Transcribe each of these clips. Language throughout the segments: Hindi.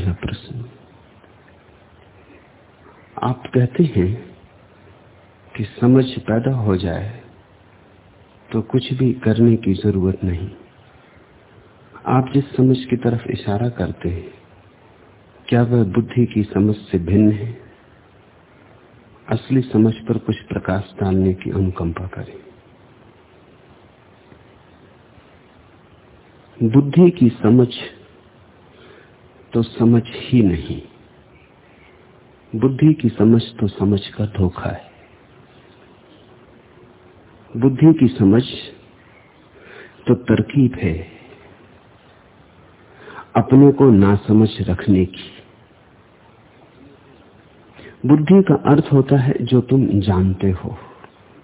पहला प्रश्न। आप कहते हैं कि समझ पैदा हो जाए तो कुछ भी करने की ज़रूरत नहीं। आप जिस समझ की तरफ़ इशारा करते हैं, क्या वह बुद्धि की समझ से भिन्न है? असली समझ पर कुछ प्रकाश डालने की अनुकंपा करें। बुद्धि की समझ तो समझ ही नहीं। बुद्धि की समझ तो समझ का धोखा है। बुद्धि की समझ तो तरकीब है। अपने को ना समझ रखने की। बुद्धि का अर्थ होता है जो तुम जानते हो।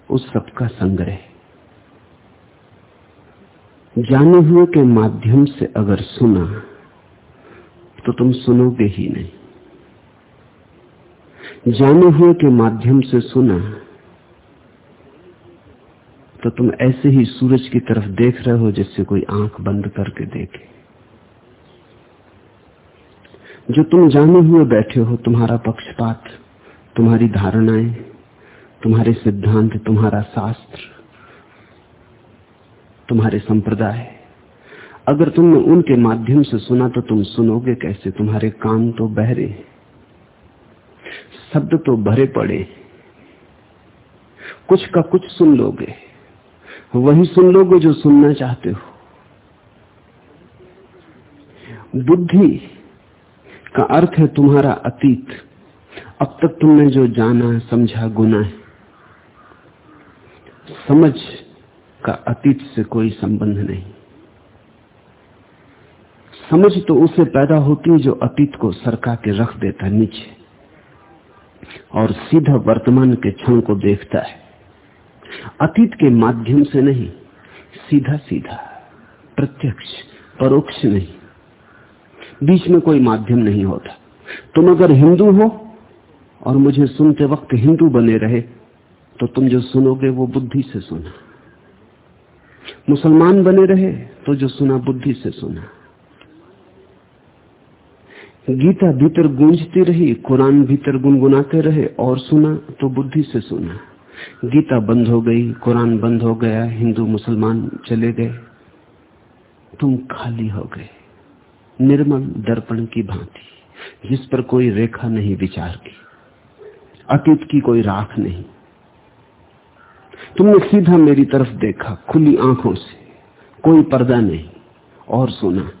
उस सब का संग्रह। जाने हुए के माध्यम से अगर सुना तो तुम सुनोगे ही नहीं। जाने हुए के माध्यम से सुना तो तुम ऐसे ही सूरज की तरफ़ देख रहे हो जैसे कोई आँख बंद करके देखे। जो तुम जाने हुए बैठे हो, तुम्हारा पक्षपात, तुम्हारी धारणाएँ, तुम्हारे सिद्धांत, तुम्हारा शास्त्र, तुम्हारे संप्रदाय अगर तुमने उनके माध्यम से सुना तो तुम सुनोगे कैसे? तुम्हारे कान तो बहरे शब्द तो भरे पड़े कुछ का कुछ सुन लोगे। वही सुन लोगे जो सुनना चाहते हो। बुद्धि का अर्थ है तुम्हारा अतीत। अब तक तुमने जो जाना समझा, गुना है। समझ का अतीत से कोई संबंध नहीं। समझ तो उसे पैदा होती है जो अतीत को सरका के रख देता है नीचे। और सीधा वर्तमान के क्षण को देखता है। अतीत के माध्यम से नहीं सीधा सीधा प्रत्यक्ष, परोक्ष नहीं। बीच में कोई माध्यम नहीं होता। तुम अगर हिंदू हो और मुझे सुनते वक्त हिंदू बने रहे तो तुम जो सुनोगे वो बुद्धि से सुना। मुसलमान बने रहे तो जो सुना बुद्धि से सुना। गीता भीतर गूंजती रही, कुरान भीतर गुनगुनाते रहे और सुना तो बुद्धि से सुना। गीता बंद हो गई, कुरान बंद हो गया, हिंदू मुसलमान चले गए। तुम खाली हो गए। निर्मल दर्पण की भांति, जिस पर कोई रेखा नहीं विचार की अतीत की कोई राख नहीं। तुमने सीधा मेरी तरफ़ देखा, खुली आँखों से, कोई पर्दा नहीं, और सुना।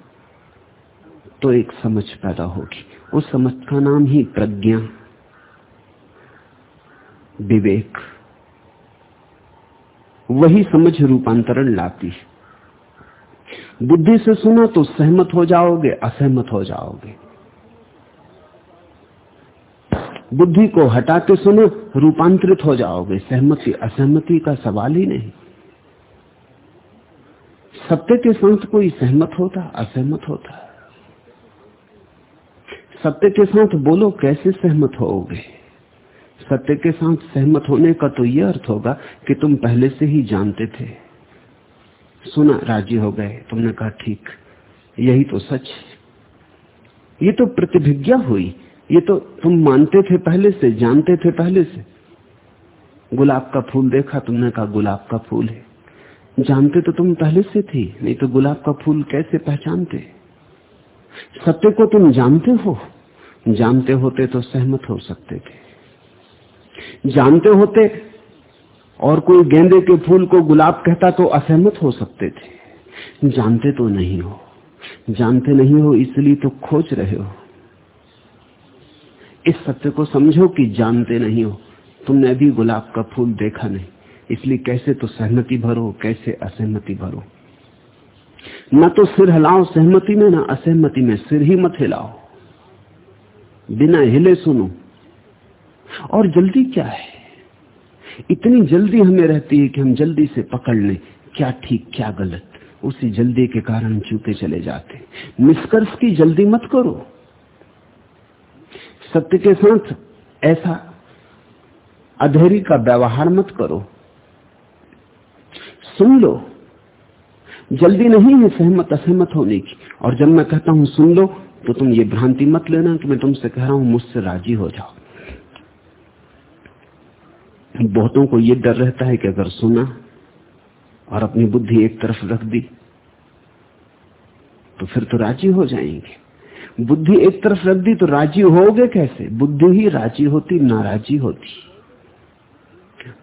तो एक समझ पैदा होगी। उस समझ का नाम ही प्रज्ञा। विवेक। वही समझ रूपांतरण लाती है। बुद्धि से सुना तो सहमत हो जाओगे, असहमत हो जाओगे। बुद्धि को हटाते सुनो, रूपांतरित हो जाओगे। सहमति, असहमति का सवाल ही नहीं। सत्य के साथ कोई सहमत होता, असहमत होता। सत्य के साथ बोलो, कैसे सहमत होोगे सत्य के साथ सहमत होने का तो यह अर्थ होगा कि तुम पहले से ही जानते थे। सुना, राज़ी हो गए। तुमने कहा, ठीक, यही तो सच। ये तो प्रतिभिज्ञा हुई। ये तो तुम मानते थे पहले से, जानते थे पहले से। गुलाब का फूल देखा, तुमने कहा, गुलाब का फूल है। जानते तो तुम पहले से थी, नहीं तो गुलाब का फूल कैसे पहचानते? सत्य को तुम जानते हो? जानते होते तो सहमत हो सकते थे। जानते होते और कोई गेंदे के फूल को गुलाब कहता तो असहमत हो सकते थे। जानते तो नहीं हो। जानते नहीं हो इसलिए तो खोज रहे हो। इस सत्य को समझो कि जानते नहीं हो। तुमने अभी गुलाब का फूल देखा नहीं। इसलिए कैसे तो सहमति भरो, कैसे असहमति भरो? न तो सिर हिलाओ, सहमति में, ना असहमति में, सिर ही मत हिलाओ। बिना हिले सुनो। और जल्दी क्या है? इतनी जल्दी हमें रहती है कि हम जल्दी से पकड़ लें, क्या ठीक, क्या गलत। उसी जल्दी के कारण चूके चले जाते निष्कर्ष की जल्दी मत करो। सत्य के साथ ऐसा अधेरी का व्यवहार मत करो। सुन लो। जल्दी नहीं है सहमत, असहमत होने की। और जब मैं कहता हूँ, सुन लो तो तुम ये भ्रांति मत लेना कि मैं तुमसे कह रहा हूँ, मुझसे राज़ी हो जाओ। बहुतों को यह डर रहता है कि अगर सुना और अपनी बुद्धि एक तरफ़ रख दी तो फिर तो राज़ी हो जाएँगे। बुद्धि एक तरफ़ रख दी तो राज़ी होगे कैसे? बुद्धि ही राज़ी होती, नाराजी होती।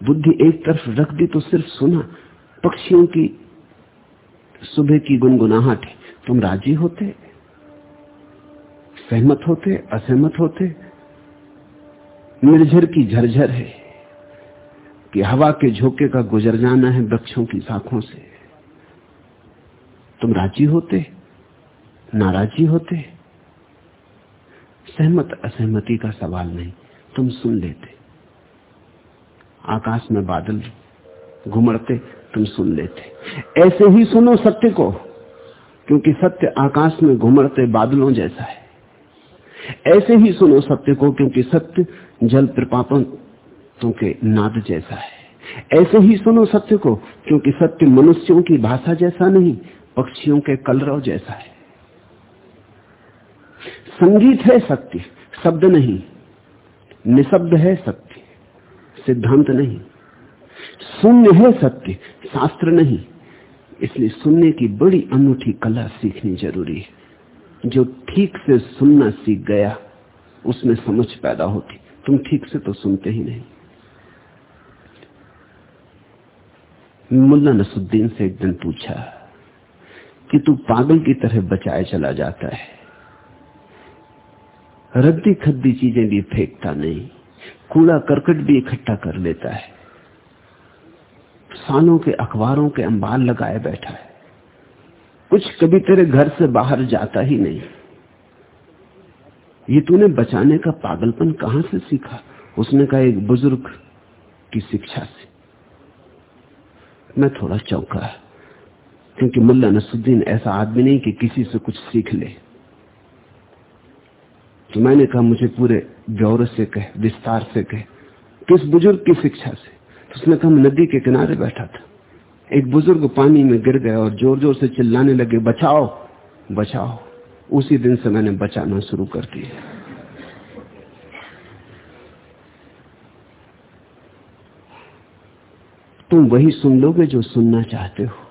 बुद्धि एक तरफ़ रख दी तो सिर्फ़ सुना। पक्षियों की सुबह की गुनगुनाहट है। तुम राज़ी होते, सहमत होते, असहमत होते, निर्झर की झरझर है कि हवा के झोंके का गुजर जाना है वृक्षों की शाखों से। तुम राज़ी होते, नाराजी होते, सहमत, असहमति का सवाल नहीं। तुम सुन लेते, आकाश में बादल घुमड़ते तुम सुन लेते। ऐसे ही सुनो सत्य को, क्योंकि सत्य आकाश में घुमड़ते बादलों जैसा है। ऐसे ही सुनो सत्य को, क्योंकि सत्य जल प्रपातों के नाद जैसा है। ऐसे ही सुनो सत्य को, क्योंकि सत्य मनुष्यों की भाषा जैसा नहीं, पक्षियों के कलरव जैसा है। संगीत है सत्य, शब्द नहीं, निशब्द है सत्य, सिद्धांत नहीं। शून्य है सत्य शास्त्र नहीं, इसलिए सुनने की बड़ी अनूठी कला सीखनी ज़रूरी है। जो ठीक से सुनना सीख गया, उसमें समझ पैदा होती। तुम ठीक से तो सुनते ही नहीं। मुल्ला नसुद्दीन से एक दिन पूछा कि तू पागल की तरह बचाए चला जाता है। रद्दी खद्दी चीज़ें भी फेंकता नहीं, कूड़ा करकट भी इकट्ठा कर लेता है। सालों के अखबारों के अंबार लगाए बैठा है। कुछ कभी तेरे घर से बाहर जाता ही नहीं। ये तूने बचाने का पागलपन कहाँ से सीखा? उसने कहा, एक बुज़ुर्ग की शिक्षा से। मैं थोड़ा चौंका क्योंकि मुल्ला नसुद्दीन ऐसा आदमी नहीं कि किसी से कुछ सीख ले। तो मैंने कहा, मुझे पूरे ब्यौरे से कह, विस्तार से कह किस बुज़ुर्ग की शिक्षा से। उसने कहा नदी के किनारे बैठा था। एक बुज़ुर्ग पानी में गिर गया और ज़ोर ज़ोर से चिल्लाने लगे, बचाओ बचाओ। उसी दिन से मैंने बचाना शुरू कर दिया। तुम वही सुन लोगे जो सुनना चाहते हो।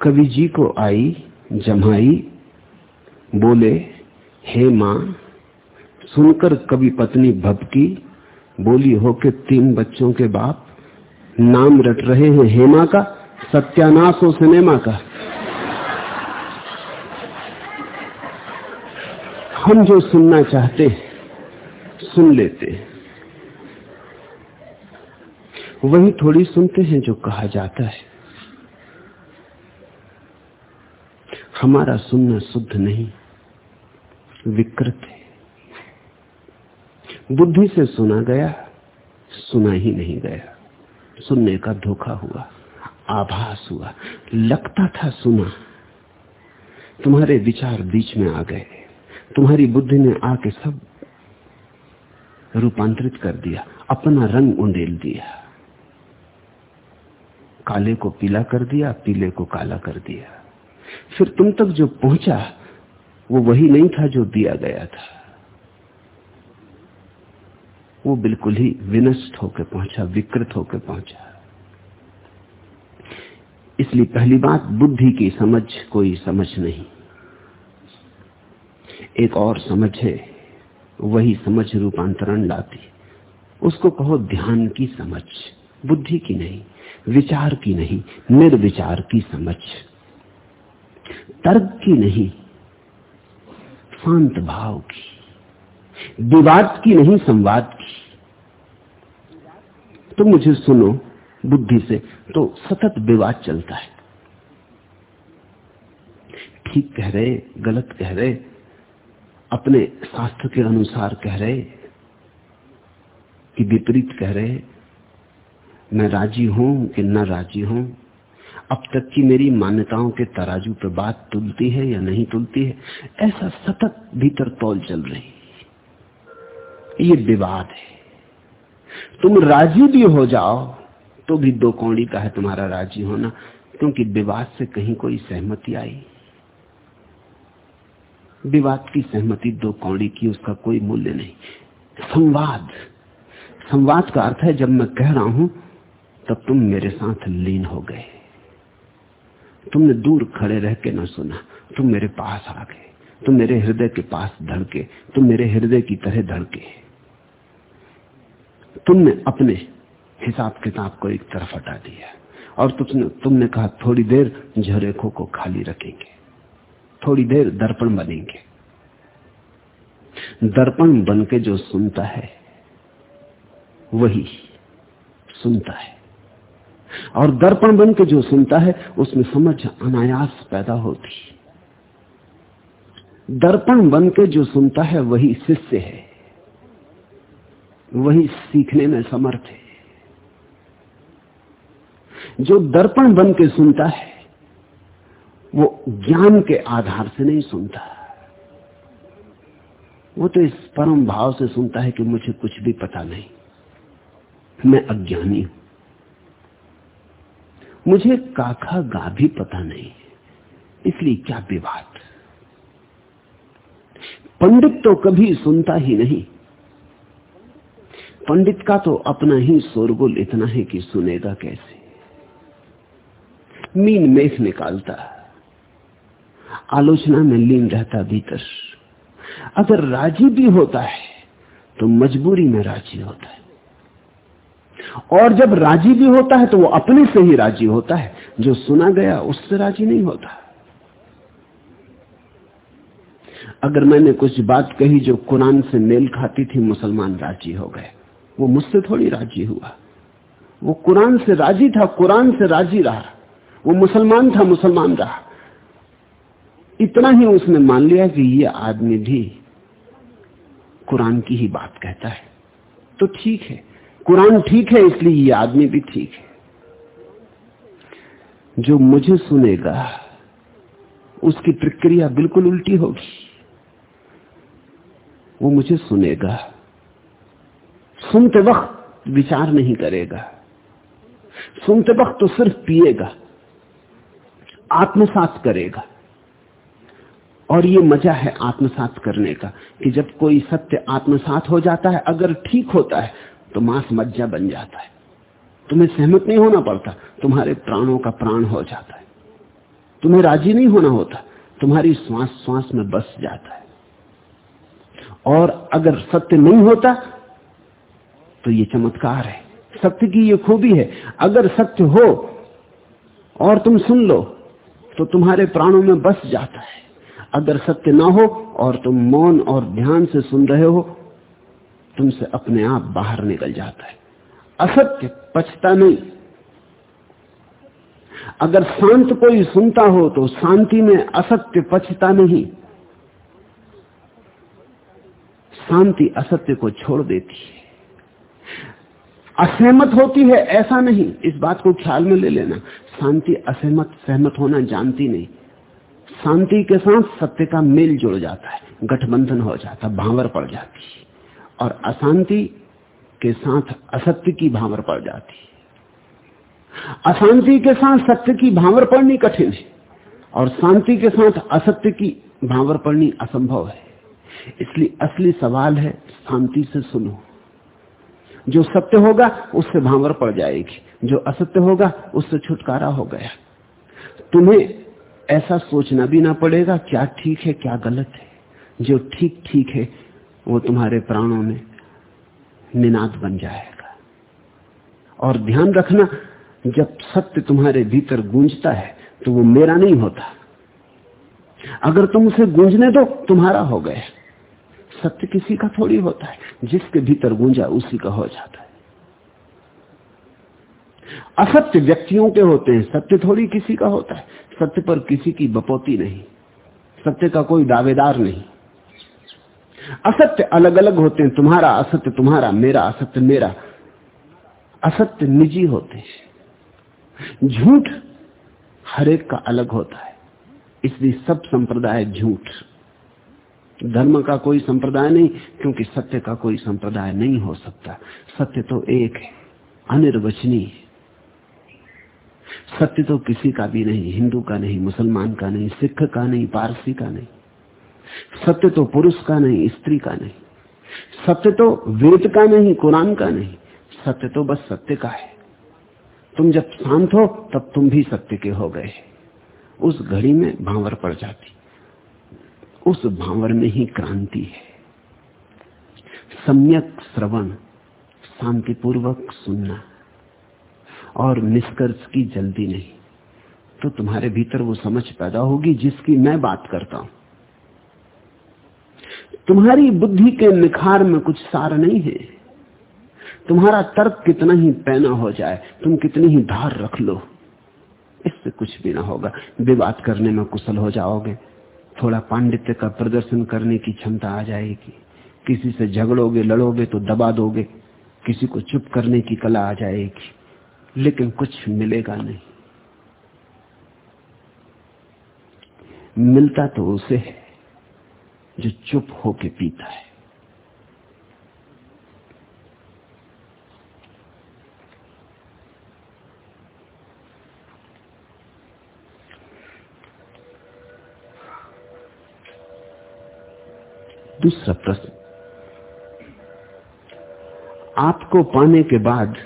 कवि जी को आई जमाई बोले, हे माँ, सुनकर कभी पत्नी भबकी, बोली हो के तीन बच्चों के बाप नाम रट रहे हैं हेमा का, सत्यानाश हो सिनेमा का। हम जो सुनना चाहते सुन लेते वही थोड़ी सुनते हैं जो कहा जाता है। हमारा सुनना शुद्ध नहीं, विकृत है। बुद्धि से सुना गया, सुना ही नहीं गया। सुनने का धोखा हुआ, आभास हुआ, लगता था सुना। तुम्हारे विचार बीच में आ गए, तुम्हारी बुद्धि ने आके सब रूपांतरित कर दिया, अपना रंग उंडेल दिया। काले को पीला कर दिया, पीले को काला कर दिया। फिर तुम तक जो पहुँचा, वो वही नहीं था जो दिया गया था। वो बिल्कुल ही विनष्ट होकर पहुँचा, विकृत होकर पहुँचा। इसलिए पहली बात, बुद्धि की समझ, कोई समझ नहीं। एक और समझ है, वही समझ रूपांतरण लाती। उसको कहो ध्यान की समझ, बुद्धि की नहीं, विचार की नहीं, निर्विचार की समझ। तर्क की नहीं, शांत भाव की, विवाद की नहीं, संवाद की। तो मुझे सुनो बुद्धि से तो सतत विवाद चलता है। ठीक कह रहे, गलत कह रहे, अपने शास्त्र के अनुसार कह रहे, कि विपरीत कह रहे, मैं राज़ी हूँ कि न राज़ी हूँ अब तक की मेरी मान्यताओं के तराजू पर बात तुलती है या नहीं तुलती है? ऐसा सतत भीतर तौल चल रही ये विवाद है। तुम राज़ी भी हो जाओ तो भी दो कौड़ी का है तुम्हारा राज़ी होना, क्योंकि विवाद से कहीं कोई सहमति आई। विवाद की सहमति दो कौड़ी की, उसका कोई मूल्य नहीं। संवाद। संवाद का अर्थ है, जब मैं कह रहा हूँ, तब तुम मेरे साथ लीन हो गए। तुमने दूर खड़े रह के न सुना। तुम मेरे पास आ गए। तुम मेरे हृदय के पास धड़के। तुम मेरे हृदय की तरह धड़के। तुमने अपने हिसाब किताब को एक तरफ़ हटा दिया। और तुमने तुमने कहा, थोड़ी देर झरेखों को खाली रखेंगे। थोड़ी देर दर्पण बनेंगे। दर्पण बन के जो सुनता है, वही सुनता है। और दर्पण बन के जो सुनता है, उसमें समझ अनायास पैदा होती दर्पण बन के जो सुनता है, वही शिष्य है। वही सीखने में समर्थ है। जो दर्पण बन के सुनता है, वो ज्ञान के आधार से नहीं सुनता। वो तो इस परम भाव से सुनता है कि मुझे कुछ भी पता नहीं। मैं अज्ञानी हूँ। मुझे काखा गा भी पता नहीं, इसलिए क्या विवाद? पंडित तो कभी सुनता ही नहीं। पंडित का तो अपना ही शोरगुल इतना है कि सुनेगा कैसे? मीन मेघ निकालता, आलोचना में लीन रहता भीतर। अगर राज़ी भी होता है तो मजबूरी में राज़ी होता है। और जब राज़ी भी होता है तो वो अपने से ही राज़ी होता है। जो सुना गया उससे राज़ी नहीं होता। अगर मैंने कुछ बात कही जो कुरान से मेल खाती थी, मुसलमान राज़ी हो गए। वो मुझसे थोड़ी राज़ी हुआ। वो कुरान से राज़ी था, कुरान से राज़ी रहा। वो मुसलमान था, मुसलमान रहा। इतना ही उसने मान लिया कि ये आदमी भी कुरान की ही बात कहता है। तो ठीक है। कुरान ठीक है, इसलिए ये आदमी भी ठीक है। जो मुझे सुनेगा, उसकी प्रक्रिया बिल्कुल उल्टी होगी। वो मुझे सुनेगा, सुनते वक्त विचार नहीं करेगा, सुनते वक्त तो सिर्फ़ पिएगा, आत्मसात करेगा। और ये मज़ा है आत्मसात करने का, कि जब कोई सत्य आत्मसात हो जाता है, अगर ठीक होता है तो मांस मज्जा बन जाता है। तुम्हें सहमत नहीं होना पड़ता, तुम्हारे प्राणों का प्राण हो जाता है। तुम्हें राज़ी नहीं होना होता, तुम्हारी श्वास श्वास में बस जाता है। और अगर सत्य नहीं होता तो ये चमत्कार है। सत्य की ये खूबी है। अगर सत्य हो और तुम सुन लो तो तुम्हारे प्राणों में बस जाता है। अगर सत्य ना हो और तुम मौन और ध्यान से सुन रहे हो तुमसे अपने आप बाहर निकल जाता है। असत्य पचता नहीं। अगर शांत कोई सुनता हो तो शांति में असत्य पचता नहीं। शांति असत्य को छोड़ देती है। असहमत होती है, ऐसा नहीं। इस बात को ख्याल में ले लेना। शांति असहमत, सहमत होना जानती नहीं। शांति के साथ सत्य का मेल जुड़ जाता है। गठबंधन हो जाता भावर पड़ जाती और अशांति के साथ असत्य की भावर पड़ जाती अशांति के साथ सत्य की भावर पड़नी कठिन है और शांति के साथ असत्य की भावर पड़नी असंभव है। इसलिए असली सवाल है, शांति से सुनो। जो सत्य होगा, उससे भावर पड़ जाएगी। जो असत्य होगा, उससे छुटकारा हो गया। तुम्हें ऐसा सोचना भी ना पड़ेगा, क्या ठीक है, क्या गलत है। जो ठीक ठीक है वो तुम्हारे प्राणों में निनाद बन जाएगा। और ध्यान रखना, जब सत्य तुम्हारे भीतर गूंजता है तो वो मेरा नहीं होता। अगर तुम उसे गूंजने दो, तुम्हारा हो गया। सत्य किसी का थोड़ी होता है, जिसके भीतर गूंजा, उसी का हो जाता है। असत्य व्यक्तियों के होते हैं, सत्य थोड़ी किसी का होता है। सत्य पर किसी की बपोती नहीं। सत्य का कोई दावेदार नहीं। असत्य अलग अलग होते हैं। तुम्हारा असत्य तुम्हारा, मेरा असत्य मेरा। असत्य निजी होते हैं। झूठ हरेक का अलग होता है। इसलिए सब संप्रदाय झूठ। धर्म का कोई संप्रदाय नहीं, क्योंकि सत्य का कोई संप्रदाय नहीं हो सकता। सत्य तो एक है, अनिर्वचनीय। सत्य तो किसी का भी नहीं, हिंदू का नहीं, मुसलमान का नहीं, सिख का नहीं, पारसी का नहीं। सत्य तो पुरुष का नहीं, स्त्री का नहीं। सत्य तो वेद का नहीं, कुरान का नहीं। सत्य तो बस सत्य का है। तुम जब शांत हो, तब तुम भी सत्य के हो गए। उस घड़ी में भांवर पड़ जाती। उस भांवर में ही क्रांति है। सम्यक श्रवण, शांतिपूर्वक सुनना और निष्कर्ष की जल्दी नहीं। तो तुम्हारे भीतर वो समझ पैदा होगी जिसकी मैं बात करता हूँ। तुम्हारी बुद्धि के निखार में कुछ सार नहीं है। तुम्हारा तर्क कितना ही पैना हो जाए, तुम कितनी ही धार रख लो। इससे कुछ भी ना होगा। विवाद करने में कुशल हो जाओगे। थोड़ा पांडित्य का प्रदर्शन करने की क्षमता आ जाएगी। किसी से झगड़ोगे, लड़ोगे तो दबा दोगे। किसी को चुप करने की कला आ जाएगी। लेकिन कुछ मिलेगा नहीं। मिलता तो उसे है। जो चुप होके पीता है। दूसरा प्रश्न, आपको पाने के बाद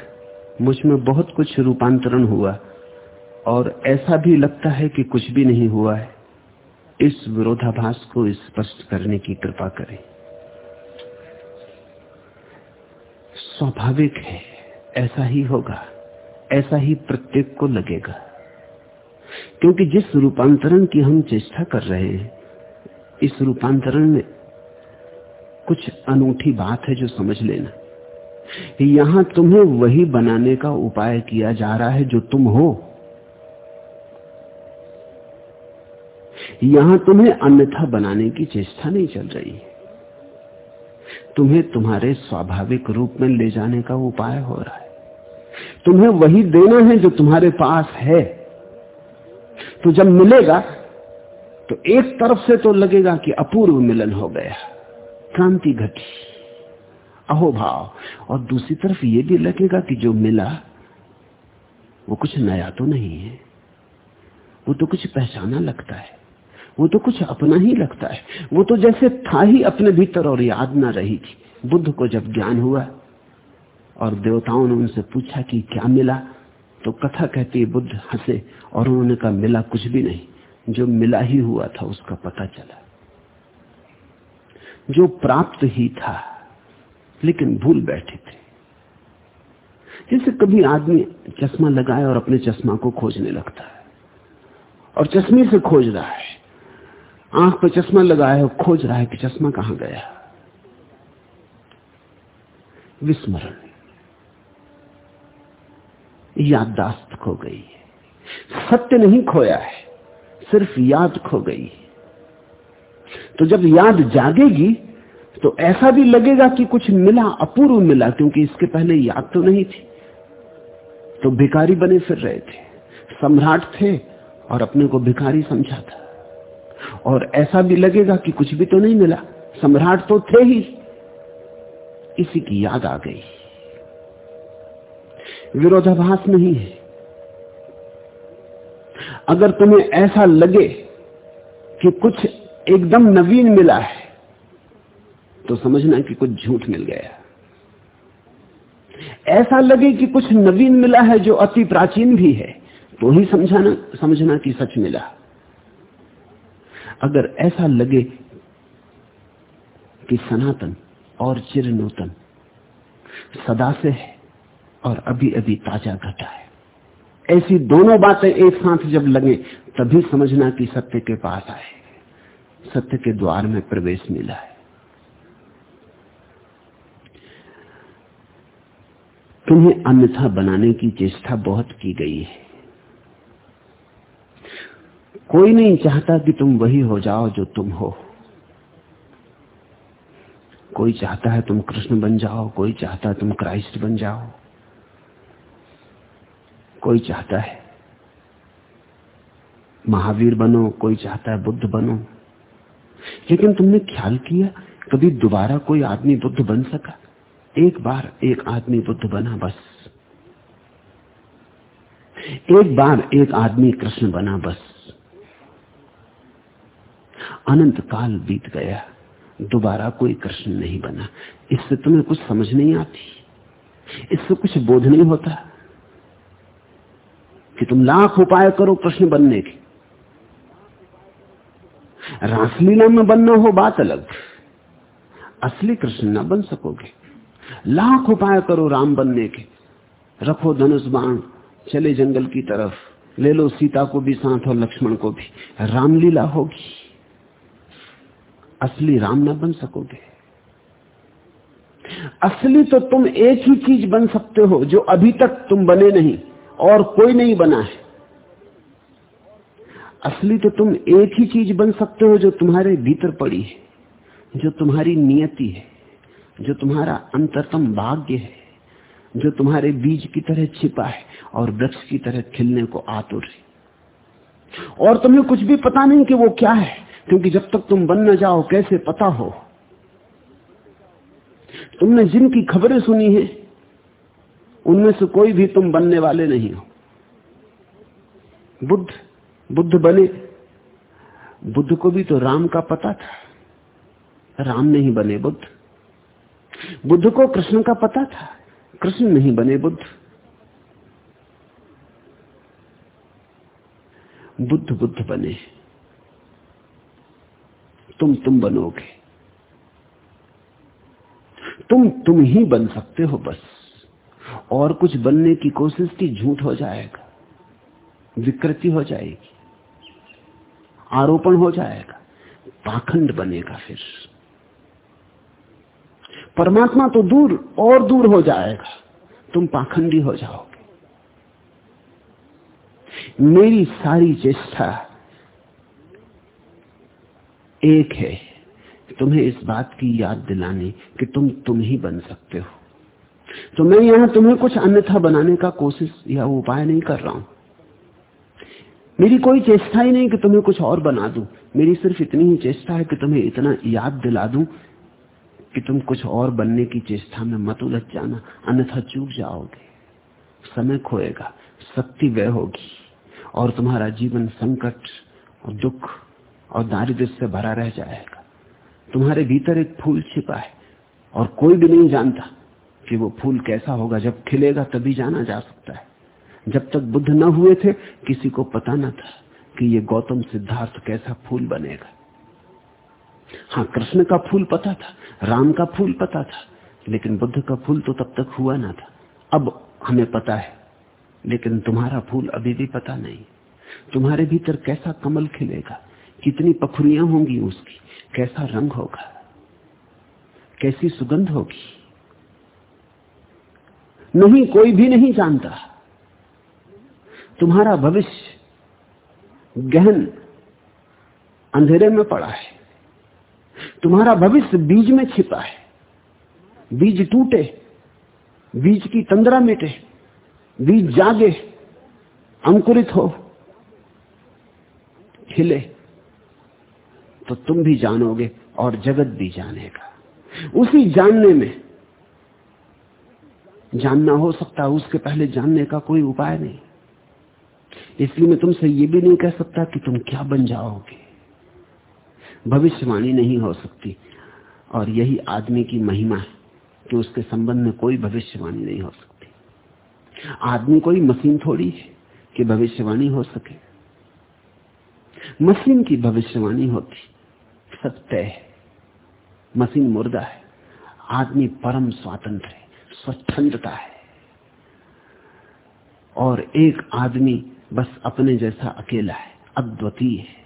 मुझमें बहुत कुछ रूपांतरण हुआ और ऐसा भी लगता है कि कुछ भी नहीं हुआ है। इस विरोधाभास को स्पष्ट करने की कृपा करें। स्वाभाविक है, ऐसा ही होगा, ऐसा ही प्रत्येक को लगेगा। क्योंकि जिस रूपांतरण की हम चेष्टा कर रहे हैं, इस रूपांतरण में कुछ अनूठी बात है जो समझ लेना। यहाँ तुम्हें वही बनाने का उपाय किया जा रहा है जो तुम हो। यहाँ तुम्हें अन्यथा बनाने की चेष्टा नहीं चल रही। तुम्हें तुम्हारे स्वाभाविक रूप में ले जाने का उपाय हो रहा है। तुम्हें वही देना है जो तुम्हारे पास है। तो जब मिलेगा तो एक तरफ़ से तो लगेगा कि अपूर्व मिलन हो गया, क्रांति घटी अहोभाव और दूसरी तरफ़ यह भी लगेगा कि जो मिला, वो कुछ नया तो नहीं है। वो तो कुछ पहचाना लगता है। वो तो कुछ अपना ही लगता है। वो तो जैसे था ही अपने भीतर और याद ना रही थी। बुद्ध को जब ज्ञान हुआ और देवताओं ने उनसे पूछा कि क्या मिला तो कथा कहती बुद्ध हंसे और उन्होंने कहा, मिला कुछ भी नहीं। जो मिला ही हुआ था, उसका पता चला। जो प्राप्त ही था, लेकिन भूल बैठे थे। जैसे कभी आदमी चश्मा लगाए और अपने चश्मा को खोजने लगता है और चश्मे से खोज रहा है। आँख पर चश्मा लगाया है खोज रहा है कि चश्मा कहाँ गया। विस्मरण। याददाश्त खो गई है। सत्य नहीं खोया है, सिर्फ़ याद खो गई तो जब याद जागेगी तो ऐसा भी लगेगा कि कुछ मिला, अपूर्व मिला, क्योंकि इसके पहले याद तो नहीं थी। तो भिकारी बने फिर रहे थे। सम्राट थे और अपने को भिखारी समझा था। और ऐसा भी लगेगा कि कुछ भी तो नहीं मिला। सम्राट तो थे ही। इसी की याद आ गई। विरोधाभास नहीं है। अगर तुम्हें ऐसा लगे कि कुछ एकदम नवीन मिला है तो समझना कि कुछ झूठ मिल गया। ऐसा लगे कि कुछ नवीन मिला है जो अति प्राचीन भी है तो ही समझाना समझना कि सच मिला। अगर ऐसा लगे कि सनातन और चिर नूतन सदा से है और अभी अभी ताज़ा घटा है, ऐसी दोनों बातें एक साथ जब लगे, तभी समझना कि सत्य के पास आए, सत्य के द्वार में प्रवेश मिला है। तुम्हें अन्यथा बनाने की चेष्टा बहुत की गई है। कोई नहीं चाहता कि तुम वही हो जाओ जो तुम हो। कोई चाहता है तुम कृष्ण बन जाओ, कोई चाहता है तुम क्राइस्ट बन जाओ। कोई चाहता है महावीर बनो, कोई चाहता है बुद्ध बनो। लेकिन तुमने ख्याल किया, कभी दोबारा कोई आदमी बुद्ध बन सका? एक बार एक आदमी बुद्ध बना बस। एक बार एक आदमी कृष्ण बना बस। अनंत काल बीत गया। दोबारा कोई कृष्ण नहीं बना। इससे तुम्हें कुछ समझ नहीं आती। इससे कुछ बोध नहीं होता कि तुम लाख उपाय करो कृष्ण बनने के। रासलीला में बनना हो बात अलग। असली कृष्ण ना बन सकोगे। लाख उपाय करो राम बनने के। रखो धनुष बाण, चले जंगल की तरफ़। ले लो सीता को भी, साथ और लक्ष्मण को भी। रामलीला होगी। असली राम ना बन सकोगे। असली तो तुम एक ही चीज़ बन सकते हो, जो अभी तक तुम बने नहीं, और कोई नहीं बना है। असली तो तुम एक ही चीज़ बन सकते हो, जो तुम्हारे भीतर पड़ी है, जो तुम्हारी नियति है, जो तुम्हारा अंतरतम भाग्य है, जो तुम्हारे बीज की तरह छिपा है, और वृक्ष की तरह खिलने को आतुर है। और तुम्हें कुछ भी पता नहीं कि वो क्या है। क्योंकि जब तक तुम बन न जाओ, कैसे पता हो? तुमने जिनकी खबरें सुनी है, उनमें से कोई भी तुम बनने वाले नहीं हो। बुद्ध बुद्ध बने। बुद्ध को भी तो राम का पता था। राम नहीं बने बुद्ध। बुद्ध को कृष्ण का पता था। कृष्ण नहीं बने बुद्ध। बुद्ध बुद्ध बने। तुम तुम बनोगे। तुम तुम ही बन सकते हो बस। और कुछ बनने की कोशिश की, झूठ हो जाएगा, विकृति हो जाएगी, आरोपण हो जाएगा, पाखंड बनेगा फिर। परमात्मा तो दूर, और दूर हो जाएगा, तुम पाखंडी हो जाओगे। मेरी सारी चेष्टा एक है तुम्हें इस बात की याद दिलानी कि तुम तुम ही बन सकते हो। तो मैं यहाँ तुम्हें कुछ अन्यथा बनाने का कोशिश या उपाय नहीं कर रहा हूँ। मेरी कोई चेष्टा ही नहीं कि तुम्हें कुछ और बना दूँ। मेरी सिर्फ़ इतनी ही चेष्टा है कि तुम्हें इतना याद दिला दूँ कि तुम कुछ और बनने की चेष्टा में मत उलझ जाना। अन्यथा चूक जाओगे। समय खोएगा। शक्ति व्यय होगी। और तुम्हारा जीवन संकट और दुख और दारिद्र से भरा रह जाएगा। तुम्हारे भीतर एक फूल छिपा है और कोई भी नहीं जानता कि वो फूल कैसा होगा। जब खिलेगा तभी जाना जा सकता है। जब तक बुद्ध न हुए थे, किसी को पता न था कि ये गौतम सिद्धार्थ कैसा फूल बनेगा। हाँ कृष्ण का फूल पता था, राम का फूल पता था, लेकिन बुद्ध का फूल तो तब तक हुआ ना था। अब हमें पता है, लेकिन तुम्हारा फूल अभी भी पता नहीं। तुम्हारे भीतर कैसा कमल खिलेगा? कितनी पखुरियाँ होंगी उसकी, कैसा रंग होगा, कैसी सुगंध होगी। नहीं, कोई भी नहीं जानता। तुम्हारा भविष्य गहन अंधेरे में पड़ा है। तुम्हारा भविष्य बीज में छिपा है। बीज टूटे, बीज की तंद्रा मिटे, बीज जागे, अंकुरित हो, खिले। तो तुम भी जानोगे और जगत भी जानेगा। उसी जानने में जानना हो सकता है, उसके पहले जानने का कोई उपाय नहीं। इसलिए मैं तुमसे ये भी नहीं कह सकता कि तुम क्या बन जाओगे। भविष्यवाणी नहीं हो सकती। और यही आदमी की महिमा है कि उसके संबंध में कोई भविष्यवाणी नहीं हो सकती। आदमी कोई मशीन थोड़ी है कि भविष्यवाणी हो सके। मशीन की भविष्यवाणी होती। सत्य है। मशीन मुर्दा है। आदमी परम स्वातंत्र है। स्वच्छंदता है। और एक आदमी बस अपने जैसा अकेला है। अद्वितीय है।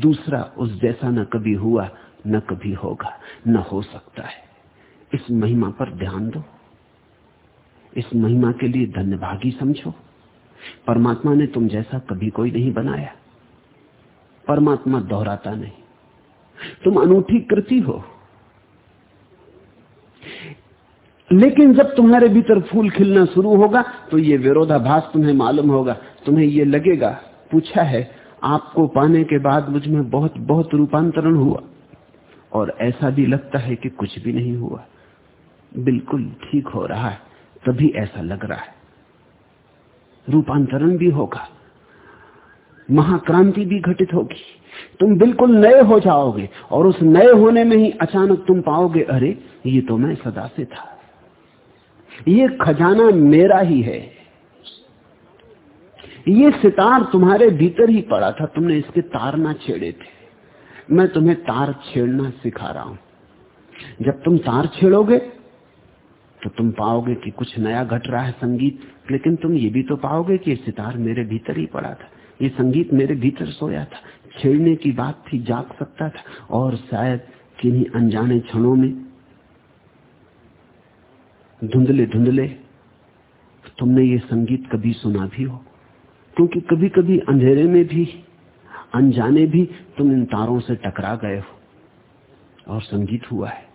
दूसरा उस जैसा न कभी हुआ, न कभी होगा, न हो सकता है। इस महिमा पर ध्यान दो। इस महिमा के लिए धन्यभागी समझो। परमात्मा ने तुम जैसा कभी कोई नहीं बनाया। परमात्मा दोहराता नहीं। तुम अनूठी कृति हो। लेकिन जब तुम्हारे भीतर फूल खिलना शुरू होगा तो ये विरोधाभास तुम्हें मालूम होगा। तुम्हें ये लगेगा, पूछा है, आपको पाने के बाद मुझमें बहुत बहुत रूपांतरण हुआ। और ऐसा भी लगता है कि कुछ भी नहीं हुआ। बिल्कुल ठीक हो रहा है, तभी ऐसा लग रहा है। रूपांतरण भी होगा, महाक्रांति भी घटित होगी। तुम बिल्कुल नए हो जाओगे और उस नए होने में ही अचानक तुम पाओगे, अरे, ये तो मैं सदा से था। ये खजाना मेरा ही है। ये सितार तुम्हारे भीतर ही पड़ा था, तुमने इसके तार ना छेड़े थे। मैं तुम्हें तार छेड़ना सिखा रहा हूँ। जब तुम तार छेड़ोगे तो तुम पाओगे कि कुछ नया घट रहा है संगीत, लेकिन तुम ये भी तो पाओगे कि सितार मेरे भीतर ही पड़ा था। ये संगीत मेरे भीतर सोया था। छेड़ने की बात थी, जाग सकता था और शायद किन्हीं अनजाने क्षणों में। धुंधले धुंधले, तुमने ये संगीत कभी सुना भी हो? क्योंकि कभी कभी अंधेरे में भी, अनजाने भी तुम इन तारों से टकरा गए हो और संगीत हुआ है।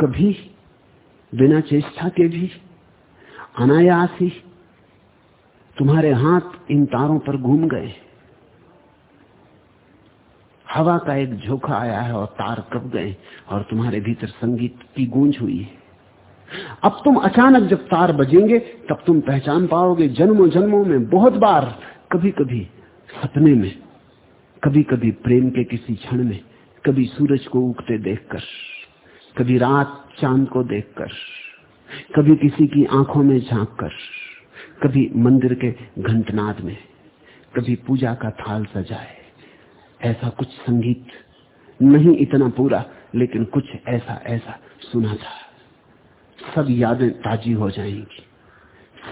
कभी, बिना चेष्टा के भी, अनायास ही तुम्हारे हाथ इन तारों पर घूम गए। हवा का एक झोंका आया है और तार कब गए और तुम्हारे भीतर संगीत की गूंज हुई है। अब तुम अचानक जब तार बजेंगे, तब तुम पहचान पाओगे जन्मों जन्मों में, बहुत बार कभी कभी सपने में कभी कभी प्रेम के किसी क्षण में, कभी सूरज को उगते देखकर, कभी रात चाँद को देखकर, कभी किसी की आँखों में झाँक कर कभी मंदिर के घंटनाद में, कभी पूजा का थाल सजाए। ऐसा कुछ संगीत नहीं इतना पूरा, लेकिन कुछ ऐसा ऐसा सुना था। सब यादें ताजी हो जाएँगी।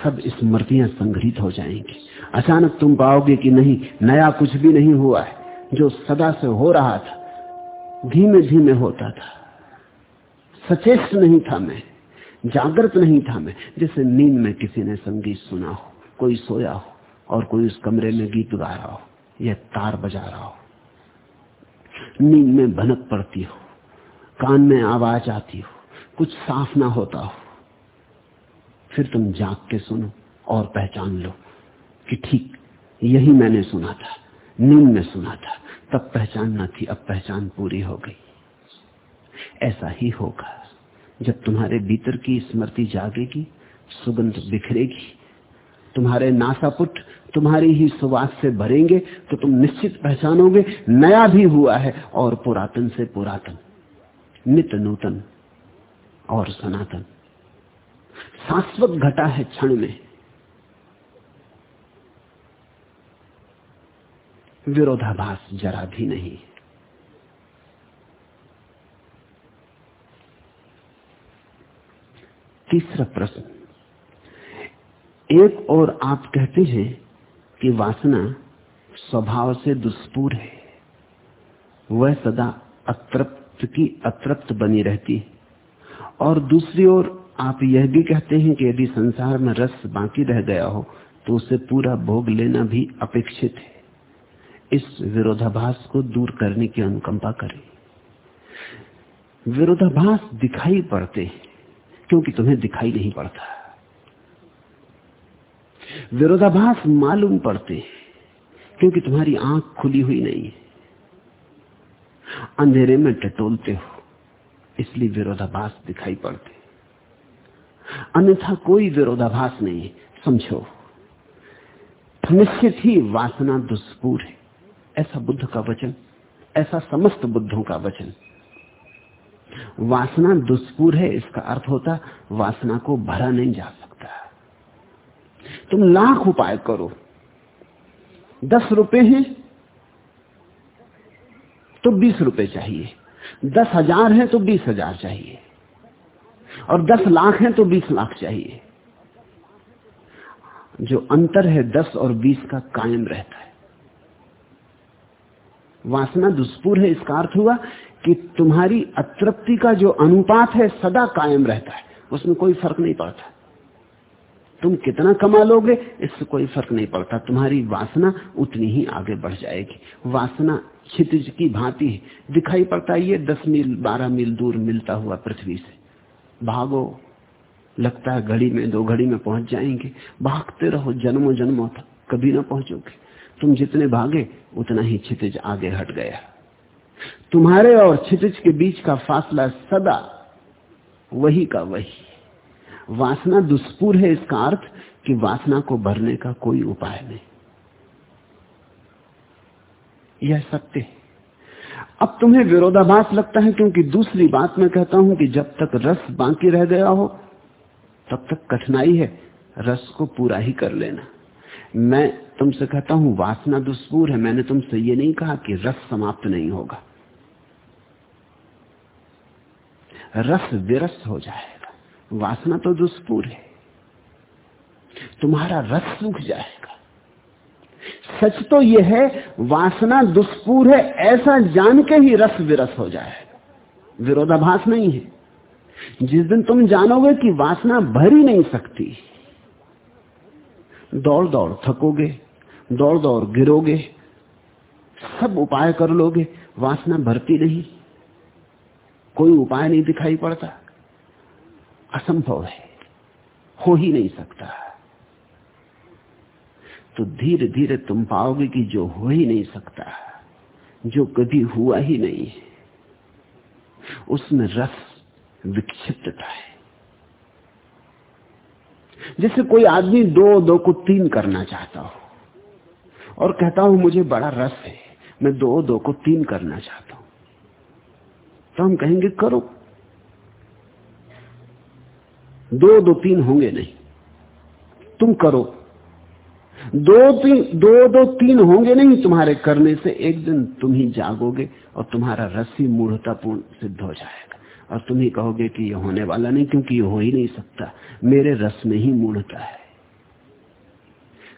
सब स्मृतियाँ संग्रहित हो जाएँगी। अचानक तुम पाओगे कि नहीं, नया कुछ भी नहीं हुआ है। जो सदा से हो रहा था धीमे धीमे होता था। सचेष्ट नहीं था मैं। जागृत नहीं था मैं, जैसे नींद में किसी ने संगीत सुना हो, कोई सोया हो, और कोई उस कमरे में गीत गा रहा हो, या तार बजा रहा हो। नींद में भनक पड़ती हो, कान में आवाज़ आती हो, कुछ साफ़ ना होता हो। फिर तुम जाग के सुनो और पहचान लो कि ठीक यही मैंने सुना था, नींद में सुना था, तब पहचान न थी, अब पहचान पूरी हो गई। ऐसा ही होगा। जब तुम्हारे भीतर की स्मृति जागेगी, सुगंध बिखरेगी, तुम्हारे नासापुट तुम्हारी ही सुवास से भरेंगे तो तुम निश्चित पहचानोगे, नया भी हुआ है और पुरातन से पुरातन, नित नूतन और सनातन। शाश्वत घटा है क्षण में। विरोधाभास जरा भी नहीं। तीसरा प्रश्न। एक और आप कहते हैं कि वासना स्वभाव से दुष्पूर है। वह सदा अतृप्त की अतृप्त बनी रहती है। और दूसरी ओर आप यह भी कहते हैं कि यदि संसार में रस बाकी रह गया हो तो उसे पूरा भोग लेना भी अपेक्षित है। इस विरोधाभास को दूर करने की अनुकंपा करें। विरोधाभास दिखाई पड़ते हैं। क्योंकि तुम्हें दिखाई नहीं पड़ता। विरोधाभास मालूम पड़ते क्योंकि तुम्हारी आँख खुली हुई नहीं है। अंधेरे में टटोलते हो, इसलिए विरोधाभास दिखाई पड़ते अन्यथा कोई विरोधाभास नहीं समझो। निश्चित ही वासना दुष्पूर है, ऐसा बुद्ध का वचन, ऐसा समस्त बुद्धों का वचन। वासना दुष्पूर है, इसका अर्थ होता वासना को भरा नहीं जा सकता। तुम लाख उपाय करो। दस रुपए हैं तो बीस रुपए चाहिए। दस हज़ार है तो बीस हज़ार चाहिए। और दस लाख है तो बीस लाख चाहिए। जो अंतर है दस और बीस का कायम रहता है। वासना दुष्पूर है, इसका अर्थ हुआ कि तुम्हारी अतृप्ति का जो अनुपात है सदा कायम रहता है। उसमें कोई फ़र्क नहीं पड़ता। तुम कितना कमा लोगे, इससे कोई फ़र्क नहीं पड़ता। तुम्हारी वासना उतनी ही आगे बढ़ जाएगी। वासना क्षितिज की भांति है। दिखाई पड़ता है, ये दस मील, बारह मील दूर मिलता हुआ पृथ्वी से। भागो। लगता है घड़ी में, दो घड़ी में पहुँच जाएँगे। भागते रहो, जन्मों जन्मों तक कभी ना पहुंचोगे। तुम जितने भागे, उतना ही छितिज आगे हट गया। तुम्हारे और छितिज के बीच का फासला सदा वही का वही। वासना दुष्पूर है इसका अर्थ कि वासना को भरने का कोई उपाय नहीं। यह सत्य अब तुम्हें विरोधाभास लगता है क्योंकि दूसरी बात मैं कहता हूँ कि जब तक रस बाकी रह गया हो, तब तक कठिनाई है, रस को पूरा ही कर लेना। मैं तुमसे कहता हूँ, वासना दुष्पूर है, मैंने तुमसे ये नहीं कहा कि रस समाप्त नहीं होगा। रस विरस हो जाएगा वासना तो दुष्पूर है। तुम्हारा रस सूख जाएगा। सच तो यह है, वासना दुष्पूर है, ऐसा जान के ही रस विरस हो जाएगा विरोधाभास नहीं है। जिस दिन तुम जानोगे कि वासना भर ही नहीं सकती, दौड़ दौड़ थकोगे, दौड़ दौड़ गिरोगे, सब उपाय कर लोगे, वासना भरती नहीं। कोई उपाय नहीं दिखाई पड़ता। असंभव है। हो ही नहीं सकता। तो धीरे धीरे तुम पाओगे कि जो हो ही नहीं सकता, जो कभी हुआ ही नहीं है, उसमें रस विक्षिप्तता है। जैसे कोई आदमी दो दो को तीन करना चाहता हो और कहता हूँ, मुझे बड़ा रस है, मैं दो दो को तीन करना चाहता हूँ। तो हम कहेंगे, करो। दो दो तीन होंगे नहीं। तुम करो। दो तीन, दो दो तीन होंगे नहीं तुम्हारे करने से। एक दिन तुम ही जागोगे और तुम्हारा रस्सी मूढ़तापूर्ण सिद्ध हो जाएगा। और तुम ही कहोगे कि यह होने वाला नहीं, क्योंकि ये हो ही नहीं सकता। मेरे रस में ही मूढ़ता है।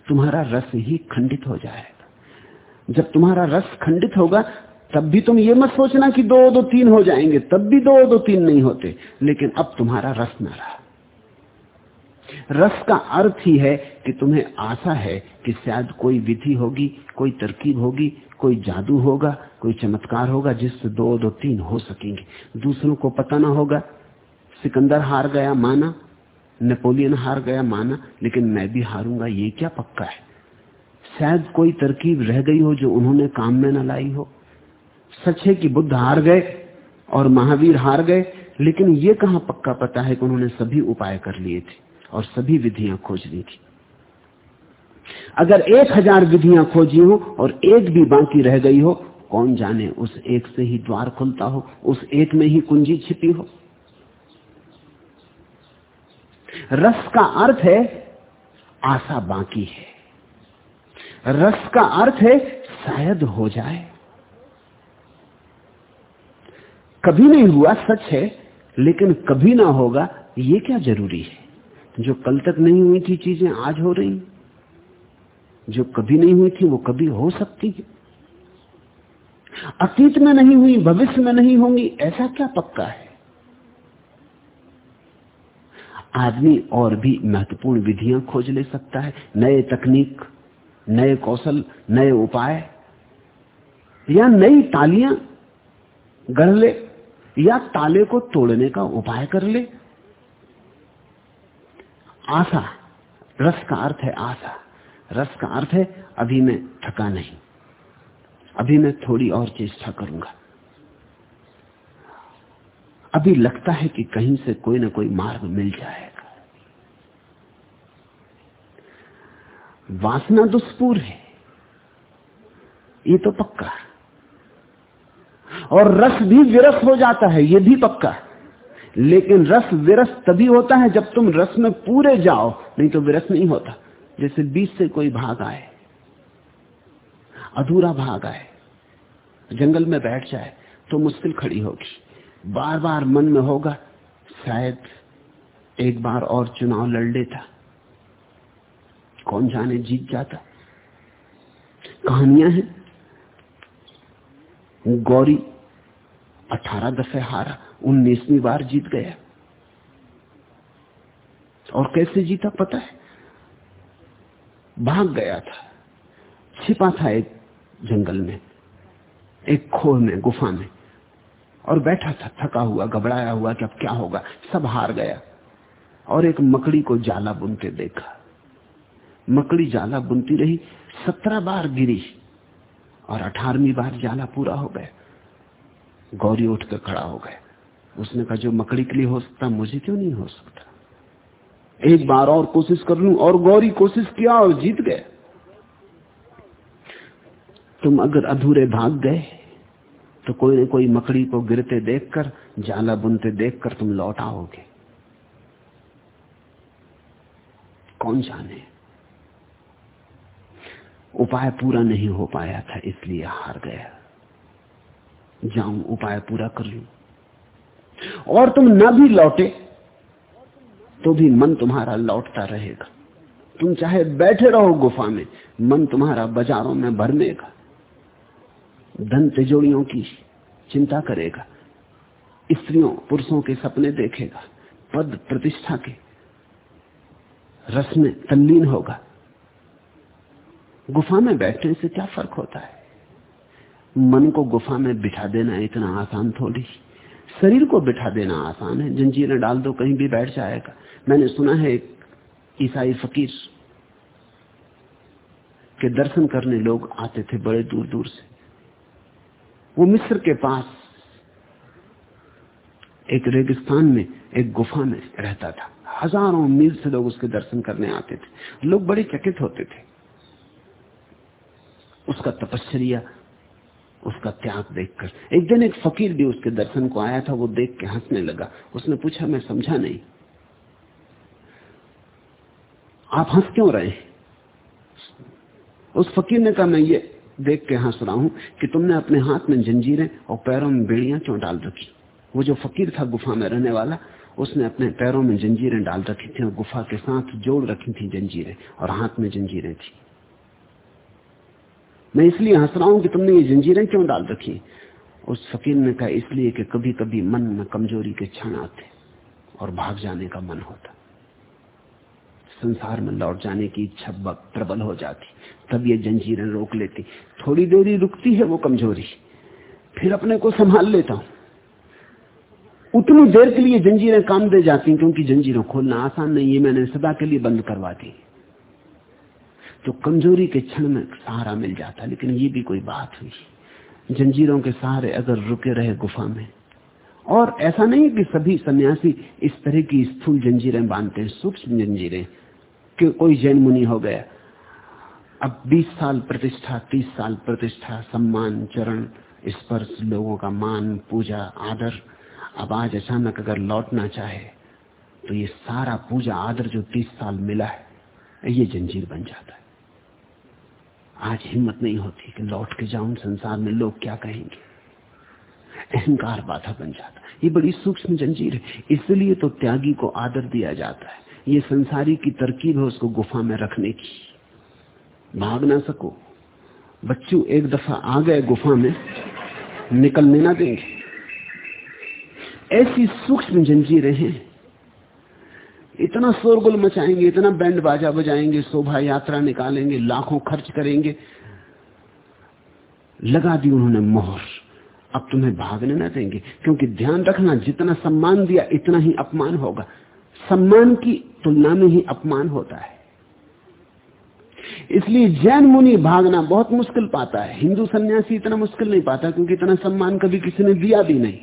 तुम्हारा रस ही खंडित हो जाएगा। जब तुम्हारा रस खंडित होगा तब भी तुम ये मत सोचना कि दो दो, तीन हो जाएँगे। तब भी दो दो, तीन नहीं होते। लेकिन अब तुम्हारा रस न रहा। रस का अर्थ ही है कि तुम्हें आशा है कि शायद कोई विधि होगी, कोई तरकीब होगी, कोई जादू होगा, कोई चमत्कार होगा जिससे दो दो, तीन हो सकेंगे। दूसरों को पता ना होगा, सिकंदर हार गया माना, नेपोलियन हार गया माना, लेकिन मैं भी हारूँगा, ये क्या पक्का है? शायद कोई तरकीब रह गई हो जो उन्होंने काम में न लाई हो। सच है कि बुद्ध हार गए और महावीर हार गए, लेकिन ये कहाँ पक्का पता है कि उन्होंने सभी उपाय कर लिए थे और सभी विधियाँ खोज ली थी? अगर एक हज़ार विधियाँ खोजी हो और एक भी बाकी रह गई हो, कौन जाने उस एक से ही द्वार खुलता हो, उस एक में ही कुंजी छिपी हो? रस का अर्थ है, आशा बाकी है। रस का अर्थ है, शायद हो जाए। कभी नहीं हुआ, सच है, लेकिन कभी ना होगा, ये क्या ज़रूरी है? जो कल तक नहीं हुई थी चीज़ें, आज हो रही जो कभी नहीं हुई थी, वो कभी हो सकती है। अतीत में नहीं हुई, भविष्य में नहीं होंगी, ऐसा क्या पक्का है? आदमी और भी महत्वपूर्ण विधियाँ खोज ले सकता है। नए तकनीक, नए कौशल, नए उपाय, या नई तालियाँ गढ़ ले। या ताले को तोड़ने का उपाय कर ले। आशा, रस का अर्थ है आशा। रस का अर्थ है, अभी मैं थका नहीं। अभी मैं थोड़ी और चेष्टा करूँगा। अभी लगता है कि कहीं से कोई ना कोई मार्ग मिल जाएगा। वासना दुष्पूर है। ये तो पक्का और रस भी विरस हो जाता है, ये भी पक्का लेकिन रस विरस तभी होता है जब तुम रस में पूरे जाओ, नहीं तो विरस नहीं होता। जैसे बीच से कोई भाग आए, अधूरा भाग आए, जंगल में बैठ जाए तो मुश्किल खड़ी होगी। बार बार मन में होगा, शायद एक बार और चुनाव लड़ लेता। कौन जाने, जीत जाता। कहानियाँ हैं। गौरी अठारह दफे हारा, उन्नीसवीं बार जीत गया। और कैसे जीता पता है? भाग गया था। छिपा था एक जंगल में, एक खोह में, गुफा में, और बैठा था, थका हुआ, घबराया हुआ कि अब क्या होगा। सब हार गया। और एक मकड़ी को जाला बुनते देखा। मकड़ी जाला बुनती रही, सत्रह बार गिरी। और अठारहवीं बार जाला पूरा हो गया गौरी उठकर खड़ा हो गया उसने कहा, जो मकड़ी के लिए हो सकता, मुझे क्यों नहीं हो सकता? एक बार और कोशिश कर लू और गौरी कोशिश किया और जीत गए। तुम अगर अधूरे भाग गए तो कोई न कोई मकड़ी को गिरते देखकर, जाला बुनते देखकर तुम लौट आओगे। कौन जाने? उपाय पूरा नहीं हो पाया था, इसलिए हार गया। जाऊँ, उपाय पूरा कर लू। और तुम न भी लौटे तो भी मन तुम्हारा लौटता रहेगा। तुम चाहे बैठे रहो गुफा में, मन तुम्हारा बाजारों में भरनेगा। धन तिजोड़ियों की चिंता करेगा। स्त्रियों, पुरुषों के सपने देखेगा। पद प्रतिष्ठा के रस में तल्लीन होगा। गुफा में बैठने से क्या फ़र्क होता है? मन को गुफा में बिठा देना इतना आसान थोड़ी। शरीर को बिठा देना आसान है। जंजीरें डाल दो, कहीं भी बैठ जाएगा। मैंने सुना है एक ईसाई फकीर के दर्शन करने लोग आते थे बड़े दूर दूर से। वो मिस्र के पास एक रेगिस्तान में, एक गुफा में रहता था। हज़ारों मील से लोग उसके दर्शन करने आते थे। लोग बड़े चकित होते थे। उसका तपस्या, उसका त्याग देखकर। एक दिन एक फकीर भी उसके दर्शन को आया था, वो देख के हंसने लगा। उसने पूछा, मैं समझा नहीं। आप हंस क्यों रहे? उस फकीर ने कहा, मैं ये देख के हंस रहा हूँ कि तुमने अपने हाथ में जंजीरें और पैरों में बेड़ियाँ क्यों डाल रखी? वो जो फकीर था, गुफा में रहने वाला, उसने अपने पैरों में जंजीरें डाल रखी थी और गुफा के साथ जोड़ रखी थी जंजीरें और हाथ में जंजीरें थी। मैं इसलिए हंस रहा हूँ कि तुमने ये जंजीरें क्यों डाल रखी? उस फकीर ने कहा, इसलिए कि कभी कभी मन में कमज़ोरी के क्षण आते और भाग जाने का मन होता। संसार में लौट जाने की इच्छा प्रबल हो जाती, तब ये जंजीरें रोक लेती। थोड़ी देरी रुकती है वो कमज़ोरी, फिर अपने को संभाल लेता हूँ। उतनी देर के लिए जंजीरें काम दे जाती क्योंकि जंजीरों खोलना आसान नहीं है, मैंने सदा के लिए बंद करवा दी। तो कमज़ोरी के क्षण में सहारा मिल जाता, लेकिन ये भी कोई बात हुई जंजीरों के सहारे अगर रुके रहे गुफा में। और ऐसा नहीं कि सभी सन्यासी इस तरह की स्थूल जंजीरें बांधते हैं, सूक्ष्म जंजीरें, कि कोई जैन मुनि हो गया। अब 20 साल प्रतिष्ठा 30 साल प्रतिष्ठा, सम्मान, चरण, स्पर्श, लोगों का मान, पूजा, आदर। अब आज अचानक अगर लौटना चाहे तो ये सारा पूजा, आदर जो 30 साल मिला है, ये जंजीर बन जाता है। आज हिम्मत नहीं होती कि लौट के जाऊँ, संसार में लोग क्या कहेंगे? अहंकार बाधा बन जाता ये बड़ी सूक्ष्म जंजीर है। इसलिए तो त्यागी को आदर दिया जाता है। ये संसारी की तरकीब है उसको गुफा में रखने की। भाग ना सको। बच्चू एक दफ़ा आ गए गुफा में, निकलने ना देंगे। ऐसी सूक्ष्म जंजीरें हैं इतना शोरगुल मचाएँगे, इतना बैंड बाजा बजाएँगे, शोभा यात्रा निकालेंगे, लाखों खर्च करेंगे। लगा दी उन्होंने मोहर। अब तुम्हें भागने ना देंगे, क्योंकि ध्यान रखना, जितना सम्मान दिया, इतना ही अपमान होगा। सम्मान की तुलना में ही अपमान होता है। इसलिए जैन मुनि भागना बहुत मुश्किल पाता है। हिंदू सन्यासी इतना मुश्किल नहीं पाता, क्योंकि इतना सम्मान कभी किसी ने दिया भी नहीं।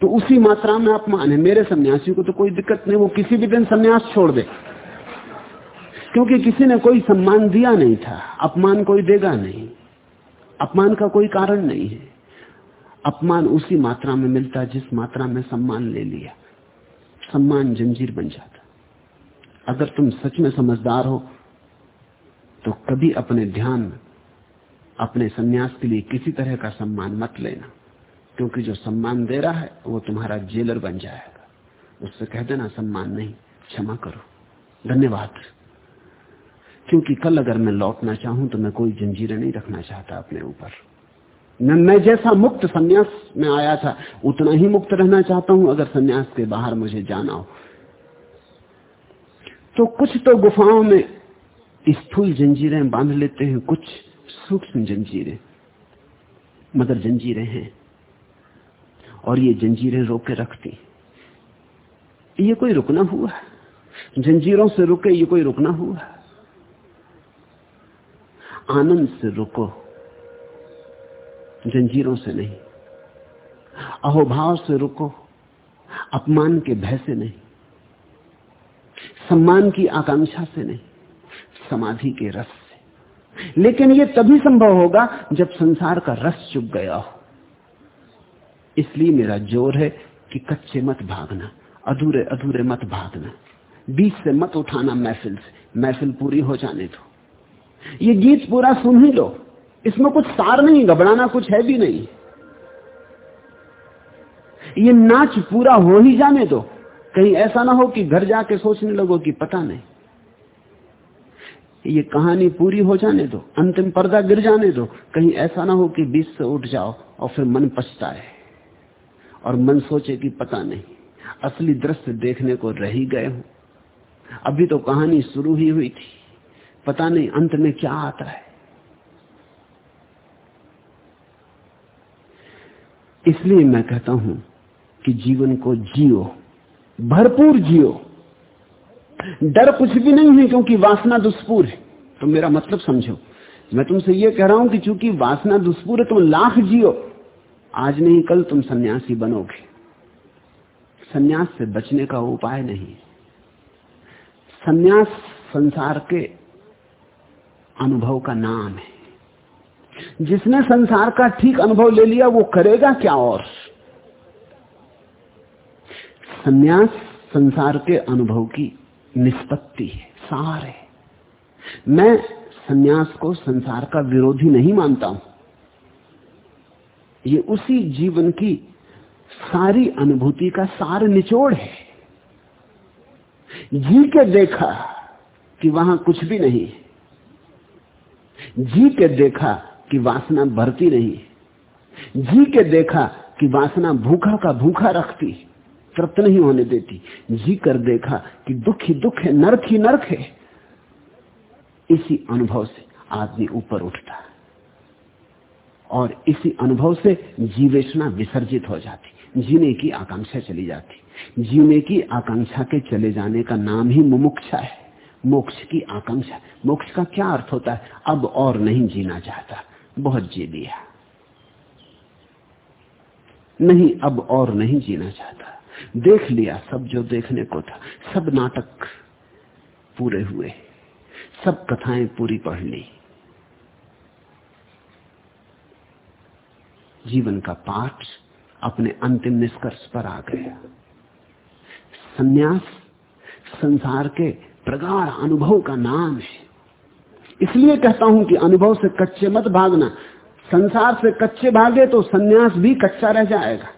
तो उसी मात्रा में अपमान है मेरे सन्यासी को तो कोई दिक्कत नहीं, वो किसी भी दिन सन्यास छोड़ दे। क्योंकि किसी ने कोई सम्मान दिया नहीं था, अपमान कोई देगा नहीं। अपमान का कोई कारण नहीं है। अपमान उसी मात्रा में मिलता, जिस मात्रा में सम्मान ले लिया। सम्मान जंजीर बन जाता। अगर तुम सच में समझदार हो तो कभी अपने ध्यान, अपने सन्यास के लिए किसी तरह का सम्मान मत लेना। क्योंकि जो सम्मान दे रहा है, वो तुम्हारा जेलर बन जाएगा। उससे कह देना, सम्मान नहीं, क्षमा करो। धन्यवाद। क्योंकि कल अगर मैं लौटना चाहूँ तो मैं कोई जंजीरें नहीं रखना चाहता अपने ऊपर। मैं मैं जैसा मुक्त सन्यास में आया था, उतना ही मुक्त रहना चाहता हूँ, अगर सन्यास के बाहर मुझे जाना हो। तो कुछ तो गुफाओं में स्थूल जंजीरें बाँध लेते हैं, कुछ सूक्ष्म जंजीरें। मगर जंजीरें हैं। और ये जंजीरें रोके रखती। ये कोई रुकना हुआ? जंजीरों से रुके, ये कोई रुकना हुआ? आनंद से रुको, जंजीरों से नहीं। अहोभाव से रुको, अपमान के भय से नहीं। सम्मान की आकांक्षा से नहीं, समाधि के रस से। लेकिन यह तभी संभव होगा जब संसार का रस चुप गया हो। इसलिए मेरा ज़ोर है कि कच्चे मत भागना, अधूरे अधूरे मत भागना। बीच से मत उठाना महफिल से। महफिल पूरी हो जाने दो। ये गीत पूरा सुन ही लो। इसमें कुछ सार नहीं, घबराना कुछ है भी नहीं। ये नाच पूरा हो ही जाने दो। कहीं ऐसा ना हो कि घर जाके सोचने लगो कि पता नहीं। ये कहानी पूरी हो जाने दो। अंतिम पर्दा गिर जाने दो। कहीं ऐसा ना हो कि बीच से उठ जाओ और फिर मन पछताए। और मन सोचे कि पता नहीं, असली दृश्य देखने को रह गए हूँ। अभी तो कहानी शुरू ही हुई थी, पता नहीं अंत में क्या आता है। इसलिए मैं कहता हूँ कि जीवन को जियो, भरपूर जियो। डर कुछ भी नहीं है क्योंकि वासना दुष्पूर है। तो मेरा मतलब समझो, मैं तुमसे यह कह रहा हूँ कि चूँकि वासना दुष्पूर है, तुम लाख जियो। आज नहीं, कल तुम सन्यासी बनोगे। सन्यास से बचने का उपाय नहीं। सन्यास संसार के अनुभव का नाम है। जिसने संसार का ठीक अनुभव ले लिया, वो करेगा क्या और? सन्यास संसार के अनुभव की निष्पत्ति है, सार है। मैं सन्यास को संसार का विरोधी नहीं मानता हूँ। ये उसी जीवन की सारी अनुभूति का सार निचोड़ है। जी के देखा कि वहाँ कुछ भी नहीं जी के देखा कि वासना भरती नहीं जी के देखा कि वासना भूखा का भूखा रखती, तृप्त नहीं होने देती। जी कर देखा कि दुख ही दुख है, नरक ही नरक है। इसी अनुभव से आदमी ऊपर उठता और इसी अनुभव से जीवेशना विसर्जित हो जाती, जीने की आकांक्षा चली जाती। जीने की आकांक्षा के चले जाने का नाम ही मुमुक्षा है। मोक्ष की आकांक्षा। मोक्ष का क्या अर्थ होता है? अब और नहीं जीना चाहता। बहुत जी लिया। नहीं, अब और नहीं जीना चाहता। देख लिया, सब जो देखने को था। सब नाटक पूरे हुए। सब कथाएँ पूरी पढ़ ली। जीवन का पाठ अपने अंतिम निष्कर्ष पर आ गया। सन्यास संसार के प्रगाढ़ अनुभव का नाम है। इसलिए कहता हूँ कि अनुभव से कच्चे मत भागना। संसार से कच्चे भागे तो सन्यास भी कच्चा रह जाएगा।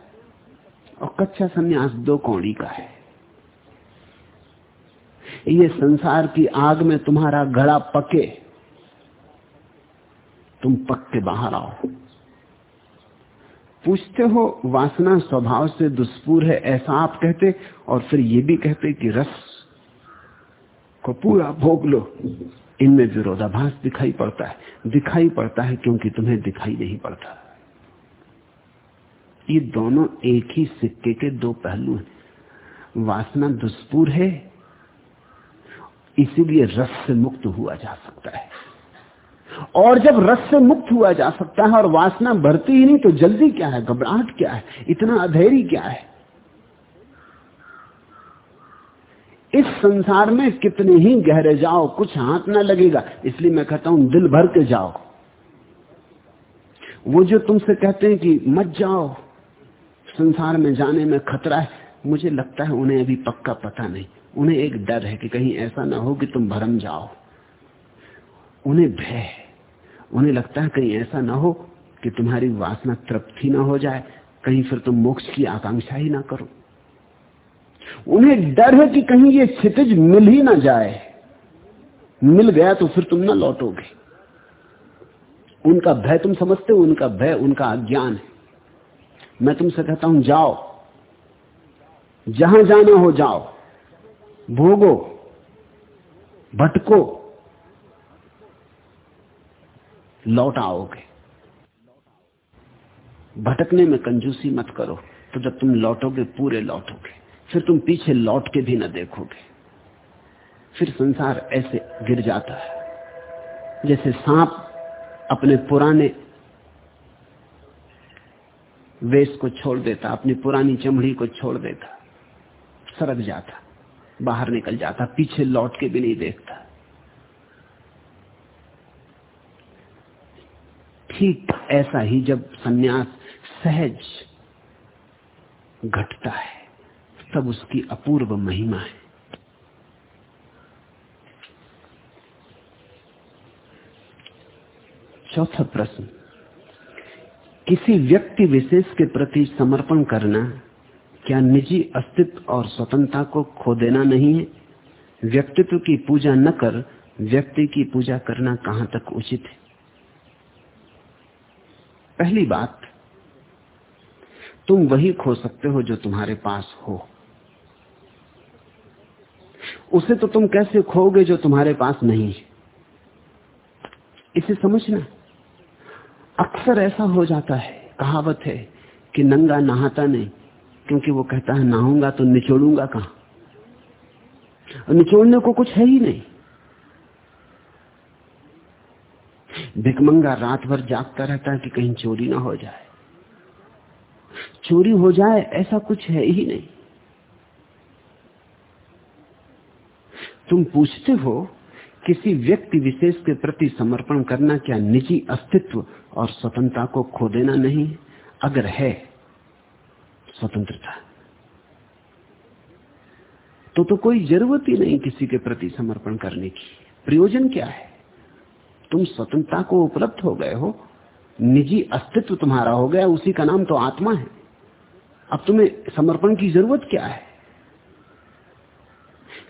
और कच्चा सन्यास दो कौड़ी का है। ये संसार की आग में तुम्हारा घड़ा पके। तुम पक के बाहर आओ। पूछते हो, वासना स्वभाव से दुष्पूर है, ऐसा आप कहते, और फिर ये भी कहते कि रस को पूरा भोग लो। इनमें विरोधाभास दिखाई पड़ता है। दिखाई पड़ता है क्योंकि तुम्हें दिखाई नहीं पड़ता। ये दोनों एक ही सिक्के के दो पहलू हैं। वासना दुष्पूर है, इसीलिए रस से मुक्त हुआ जा सकता है। और जब रस से मुक्त हुआ जा सकता है और वासना भरती ही नहीं तो जल्दी क्या है? घबराहट क्या है? इतना अधेरी क्या है? इस संसार में कितने ही गहरे जाओ, कुछ हाथ ना लगेगा। इसलिए मैं कहता हूँ, दिल भर के जाओ। वो जो तुमसे कहते हैं कि मत जाओ, संसार में जाने में खतरा है, मुझे लगता है उन्हें अभी पक्का पता नहीं। उन्हें एक डर है कि कहीं ऐसा ना हो कि तुम भरम जाओ। उन्हें भय है। उन्हें लगता है कहीं ऐसा ना हो कि तुम्हारी वासना तृप्त ही ना हो जाए, कहीं फिर तुम मोक्ष की आकांक्षा ही ना करो। उन्हें डर है कि कहीं ये क्षितिज मिल ही ना जाए। मिल गया तो फिर तुम ना लौटोगे। उनका भय तुम समझते हो, उनका भय, उनका अज्ञान है। मैं तुमसे कहता हूँ, जाओ। जहाँ जाना हो जाओ। भोगो। भटको। लौट आओगे। भटकने में कंजूसी मत करो तो जब तुम लौटोगे, पूरे लौटोगे। फिर तुम पीछे लौट के भी न देखोगे। फिर संसार ऐसे गिर जाता है, जैसे सांप अपने पुराने वेश को छोड़ देता, अपनी पुरानी चमड़ी को छोड़ देता, सरक जाता, बाहर निकल जाता, पीछे लौट के भी नहीं देखता। ठीक ऐसा ही जब सन्यास सहज घटता है, तब उसकी अपूर्व महिमा है। चौथा प्रश्न, किसी व्यक्ति विशेष के प्रति समर्पण करना क्या निजी अस्तित्व और स्वतंत्रता को खो देना नहीं है? व्यक्तित्व की पूजा न कर, व्यक्ति की पूजा करना कहाँ तक उचित है? पहली बात, तुम वही खो सकते हो जो तुम्हारे पास हो। उसे तो तुम कैसे खोगे जो तुम्हारे पास नहीं? इसे समझना। अक्सर ऐसा हो जाता है, कहावत है कि नंगा नहाता नहीं, क्योंकि वो कहता है, नहाऊँगा तो निचोड़ूँगा कहा? निचोड़ने को कुछ है ही नहीं। भिकमंगा रात भर जागता रहता है कि कहीं चोरी ना हो जाए। चोरी हो जाए ऐसा कुछ है ही नहीं। तुम पूछते हो, किसी व्यक्ति विशेष के प्रति समर्पण करना क्या निजी अस्तित्व और स्वतंत्रता को खो देना नहीं? अगर है, स्वतंत्रता। तो तो कोई ज़रूरत ही नहीं किसी के प्रति समर्पण करने की। प्रयोजन क्या है? तुम स्वतंत्रता को उपलब्ध हो गए हो, निजी अस्तित्व तुम्हारा हो गया, उसी का नाम तो आत्मा है। अब तुम्हें समर्पण की ज़रूरत क्या है?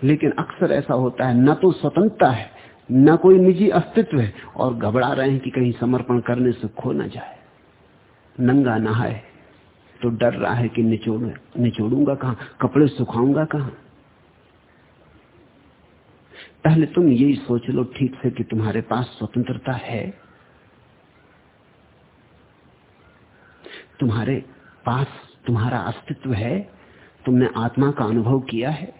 लेकिन अक्सर ऐसा होता है, न तो स्वतंत्रता है, न कोई निजी अस्तित्व है, और घबरा रहे हैं कि कहीं समर्पण करने से खो ना जाए। नंगा नहाए तो डर रहा है कि निचोड़, निचोड़ूँगा कहाँ, कपड़े सुखाऊँगा कहाँ? पहले तुम यही सोच लो ठीक से कि तुम्हारे पास स्वतंत्रता है। तुम्हारे पास तुम्हारा अस्तित्व है। तुमने आत्मा का अनुभव किया है।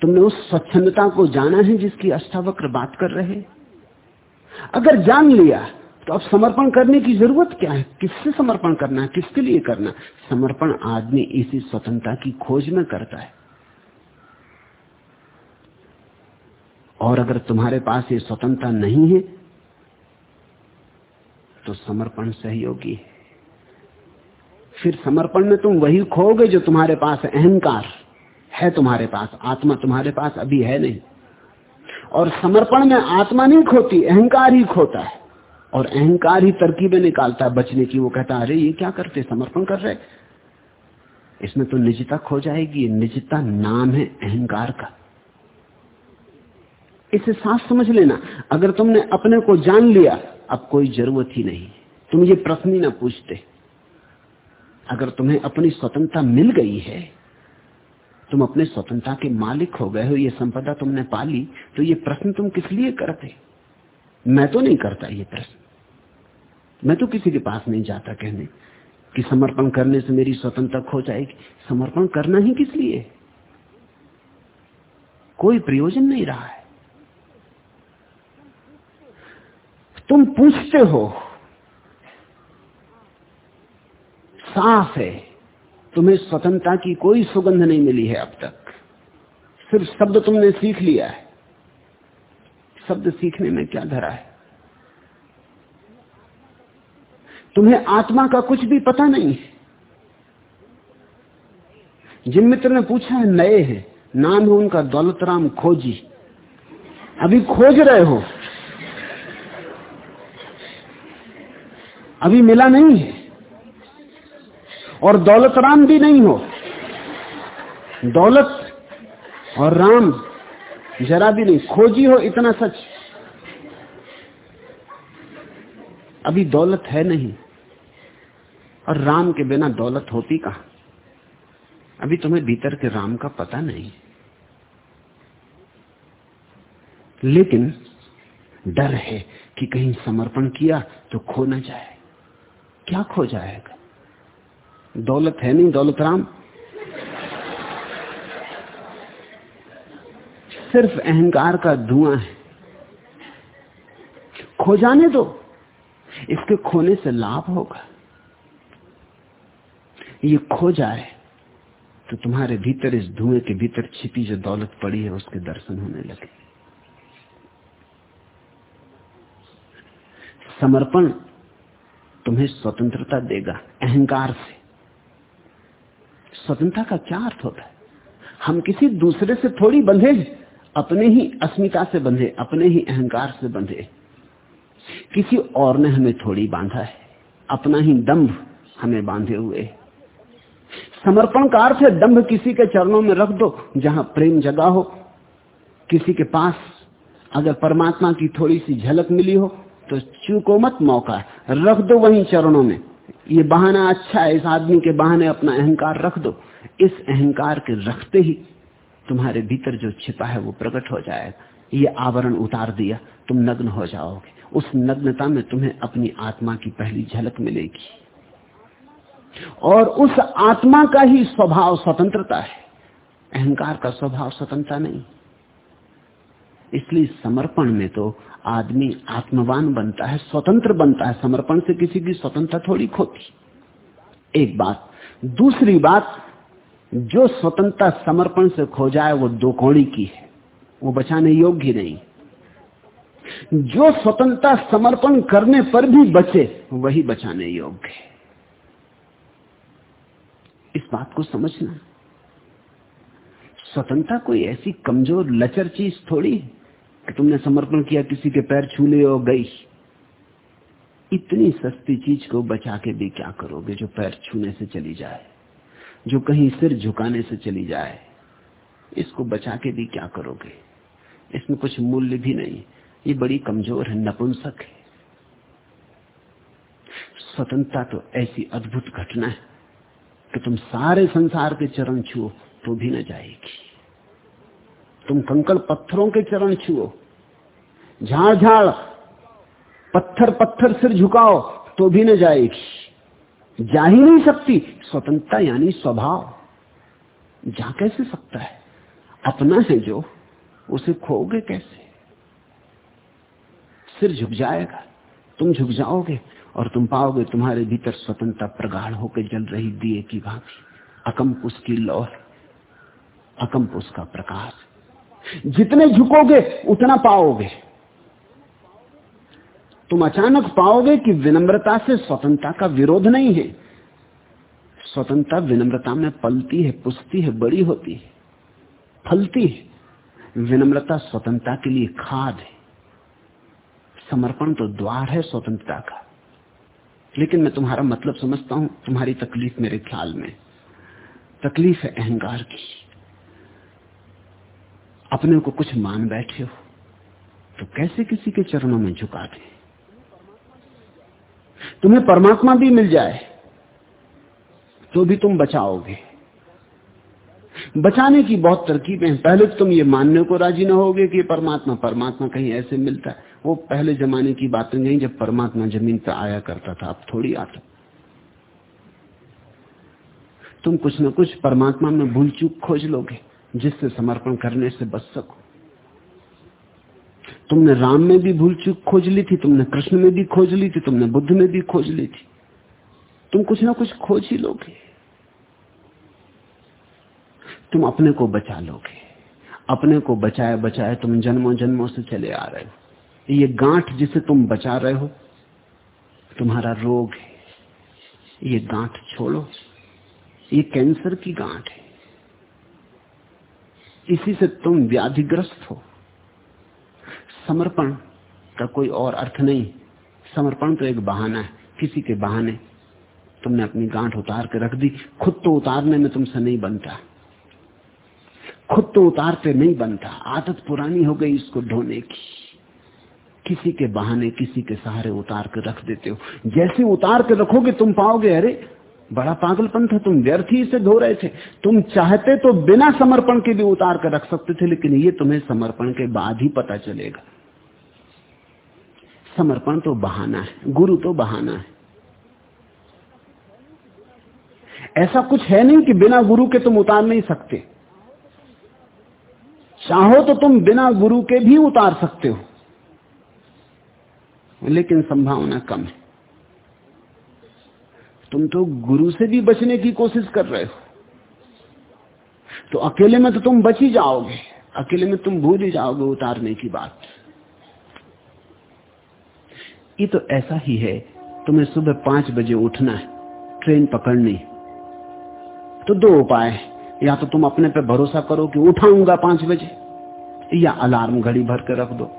तुमने उस स्वच्छंदता को जाना है जिसकी अष्टावक्र बात कर रहे अगर जान लिया तो अब समर्पण करने की ज़रूरत क्या है? किससे समर्पण करना है? किसके लिए करना समर्पण आदमी इसी स्वतंत्रता की खोज में करता है। और अगर तुम्हारे पास ये स्वतंत्रता नहीं है तो समर्पण सहयोगी है। फिर समर्पण में तुम वही खोगे जो तुम्हारे पास अहंकार है तुम्हारे पास, आत्मा तुम्हारे पास अभी है नहीं। और समर्पण में आत्मा नहीं खोती, अहंकार ही खोता है। और अहंकार ही तरकीबें निकालता है बचने की, वो कहता अरे, ये क्या करते, समर्पण कर रहे? इसमें तो निजता खो जाएगी। निजता नाम है अहंकार का। इसे साफ़ समझ लेना। अगर तुमने अपने को जान लिया, अब कोई ज़रूरत ही नहीं। तुम ये प्रश्न ही ना पूछते। अगर तुम्हें अपनी स्वतंत्रता मिल गई है, तुम अपने स्वतंत्रता के मालिक हो गए हो, ये संपदा तुमने पाली तो ये प्रश्न तुम किस लिए करते? मैं तो नहीं करता ये प्रश्न। मैं तो किसी के पास नहीं जाता कहने कि समर्पण करने से मेरी स्वतंत्रता खो जाएगी। समर्पण करना ही किस लिए? कोई प्रयोजन नहीं रहा है। तुम पूछते हो, साफ़ है, तुम्हें स्वतंत्रता की कोई सुगंध नहीं मिली है अब तक। सिर्फ़ शब्द तुमने सीख लिया है। शब्द सीखने में क्या धरा है? तुम्हें आत्मा का कुछ भी पता नहीं है। जिन मित्र ने पूछा है, नए हैं, नाम है उनका दौलतराम खोजी। अभी खोज रहे हो। अभी मिला नहीं है। और दौलत राम भी नहीं हो। दौलत और राम जरा भी नहीं। खोजी हो इतना सच। अभी दौलत है नहीं। और राम के बिना दौलत होती कहा? अभी तुम्हें भीतर के राम का पता नहीं। लेकिन डर है कि कहीं समर्पण किया तो खो ना जाए। क्या खो जाएगा? दौलत है नहीं, दौलत राम। सिर्फ़ अहंकार का धुआँ है। खो जाने दो। इसके खोने से लाभ होगा। ये खो जाए तो तुम्हारे भीतर, इस धुएँ के भीतर छिपी जो दौलत पड़ी है, उसके दर्शन होने लगे। समर्पण तुम्हें स्वतंत्रता देगा, अहंकार से। स्वतंत्रता का क्या अर्थ होता है? हम किसी दूसरे से थोड़ी बंधे अपने ही अस्मिता से बंधे, अपने ही अहंकार से बंधे। किसी और ने हमें थोड़ी बांधा है, अपना ही दम्भ हमें बांधे हुए समर्पण का अर्थ है दम्भ किसी के चरणों में रख दो, जहाँ प्रेम जगा हो। किसी के पास अगर परमात्मा की थोड़ी सी झलक मिली हो तो चूको मत मौका, रख दो वहीं चरणों में। ये बहाना अच्छा है, इस आदमी के बहाने अपना अहंकार रख दो। इस अहंकार के रखते ही तुम्हारे भीतर जो छिपा है वो प्रकट हो जाएगा। ये आवरण उतार दिया, तुम नग्न हो जाओगे। उस नग्नता में तुम्हें अपनी आत्मा की पहली झलक मिलेगी। और उस आत्मा का ही स्वभाव स्वतंत्रता है। अहंकार का स्वभाव स्वतंत्रता नहीं। इसलिए समर्पण में तो आदमी आत्मवान बनता है, स्वतंत्र बनता है। समर्पण से किसी की स्वतंत्रता थोड़ी खोती। एक बात। दूसरी बात, जो स्वतंत्रता समर्पण से खो जाए, वो दो कौड़ी की है। वो बचाने योग्य नहीं। जो स्वतंत्रता समर्पण करने पर भी बचे, वही बचाने योग्य है। इस बात को समझना। स्वतंत्रता कोई ऐसी कमज़ोर, लचर चीज़ थोड़ी है। कि तुमने समर्पण किया, किसी के पैर छू ले और गई। इतनी सस्ती चीज़ को बचा के भी क्या करोगे जो पैर छूने से चली जाए? जो कहीं सिर झुकाने से चली जाए? इसको बचा के भी क्या करोगे? इसमें कुछ मूल्य भी नहीं। ये बड़ी कमज़ोर है, नपुंसक है। स्वतंत्रता तो ऐसी अद्भुत घटना है कि तुम सारे संसार के चरण छुओ तो भी न जाएगी। तुम कंकड़ पत्थरों के चरण छुओ। झाड़ झाड़ पत्थर पत्थर सिर झुकाओ तो भी न जाएगी। जा ही नहीं सकती, स्वतंत्रता यानी स्वभाव। जा कैसे सकता है? अपना है जो, उसे खोगे कैसे? सिर झुक जाएगा, तुम झुक जाओगे, और तुम पाओगे तुम्हारे भीतर स्वतंत्रता प्रगाढ़ होकर जल रही दिए की भांति अकम्प उसकी लौह अकम्प उसका प्रकाश। जितने झुकोगे, उतना पाओगे। तुम अचानक पाओगे कि विनम्रता से स्वतंत्रता का विरोध नहीं है। स्वतंत्रता विनम्रता में पलती है पुष्टि है, बड़ी होती है, फलती है। विनम्रता स्वतंत्रता के लिए खाद है। समर्पण तो द्वार है स्वतंत्रता का। लेकिन मैं तुम्हारा मतलब समझता हूँ, तुम्हारी तकलीफ़ मेरे ख्याल में। तकलीफ़ है अहंकार की। अपने को कुछ मान बैठे हो तो कैसे किसी के चरणों में झुका दे तुम्हें परमात्मा भी मिल जाए तो भी तुम बचाओगे। बचाने की बहुत तरकीबें हैं। पहले तो तुम ये मानने को राज़ी ना होगे कि परमात्मा परमात्मा कहीं ऐसे मिलता है। वो पहले जमाने की बातें नहीं, जब परमात्मा ज़मीन पर आया करता था, अब थोड़ी आता। तुम कुछ ना कुछ परमात्मा में भूल चूक खोज लोगे। जिससे समर्पण करने से बच सको। तुमने राम में भी भूल चूक खोज ली थी, तुमने कृष्ण में भी खोज ली थी, तुमने बुद्ध में भी खोज ली थी। तुम कुछ ना कुछ खोज ही लोगे। तुम अपने को बचा लोगे। अपने को बचाए बचाए तुम जन्मों जन्मों से चले आ रहे हो। ये गांठ जिसे तुम बचा रहे हो, तुम्हारा रोग है। ये गांठ छोड़ो। ये कैंसर की गांठ है। इसी से तुम व्याधिग्रस्त हो। समर्पण का कोई और अर्थ नहीं। समर्पण तो एक बहाना है, किसी के बहाने। तुमने अपनी गांठ उतार के रख दी, खुद तो उतारने में तुमसे नहीं बनता। खुद तो उतारते नहीं बनता, आदत पुरानी हो गई इसको ढोने की। किसी के बहाने, किसी के सहारे उतार के रख देते हो। जैसे उतार के रखोगे तुम पाओगे, अरे बड़ा पागलपन था, तुम व्यर्थ ही इसे धो रहे थे। तुम चाहते तो बिना समर्पण के भी उतार कर रख सकते थे, लेकिन ये तुम्हें समर्पण के बाद ही पता चलेगा। समर्पण तो बहाना है, गुरु तो बहाना है। ऐसा कुछ है नहीं कि बिना गुरु के तुम उतार नहीं सकते। चाहो तो तुम बिना गुरु के भी उतार सकते हो, लेकिन संभावना कम है। तुम तो गुरु से भी बचने की कोशिश कर रहे हो। तो अकेले में तो तुम बच ही जाओगे। अकेले में तुम भूल ही जाओगे उतारने की बात। ये तो ऐसा ही है, तुम्हें सुबह पाँच बजे उठना है, ट्रेन पकड़नी तो दो उपाय या तो तुम अपने पे भरोसा करो कि उठाऊँगा पाँच बजे, या अलार्म घड़ी भर कर रख दो।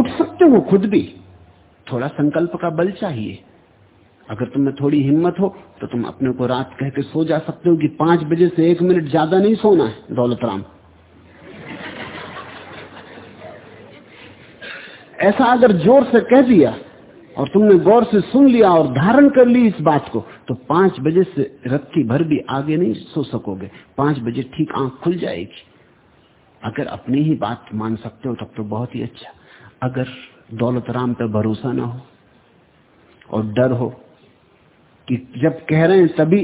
उठ सकते हो खुद भी। थोड़ा संकल्प का बल चाहिए। अगर तुम्हें थोड़ी हिम्मत हो तो तुम अपने को रात कह के सो जा सकते हो कि पाँच बजे से एक मिनट ज़्यादा नहीं सोना है, दौलत राम। ऐसा अगर ज़ोर से कह दिया और तुमने गौर से सुन लिया और धारण कर ली इस बात को तो पाँच बजे से रत्ती भर भी आगे नहीं सो सकोगे। पाँच बजे ठीक आँख खुल जाएगी। अगर अपनी ही बात मान सकते हो, तब तो बहुत ही अच्छा। अगर दौलत राम पर भरोसा ना हो और डर हो कि जब कह रहे हैं तभी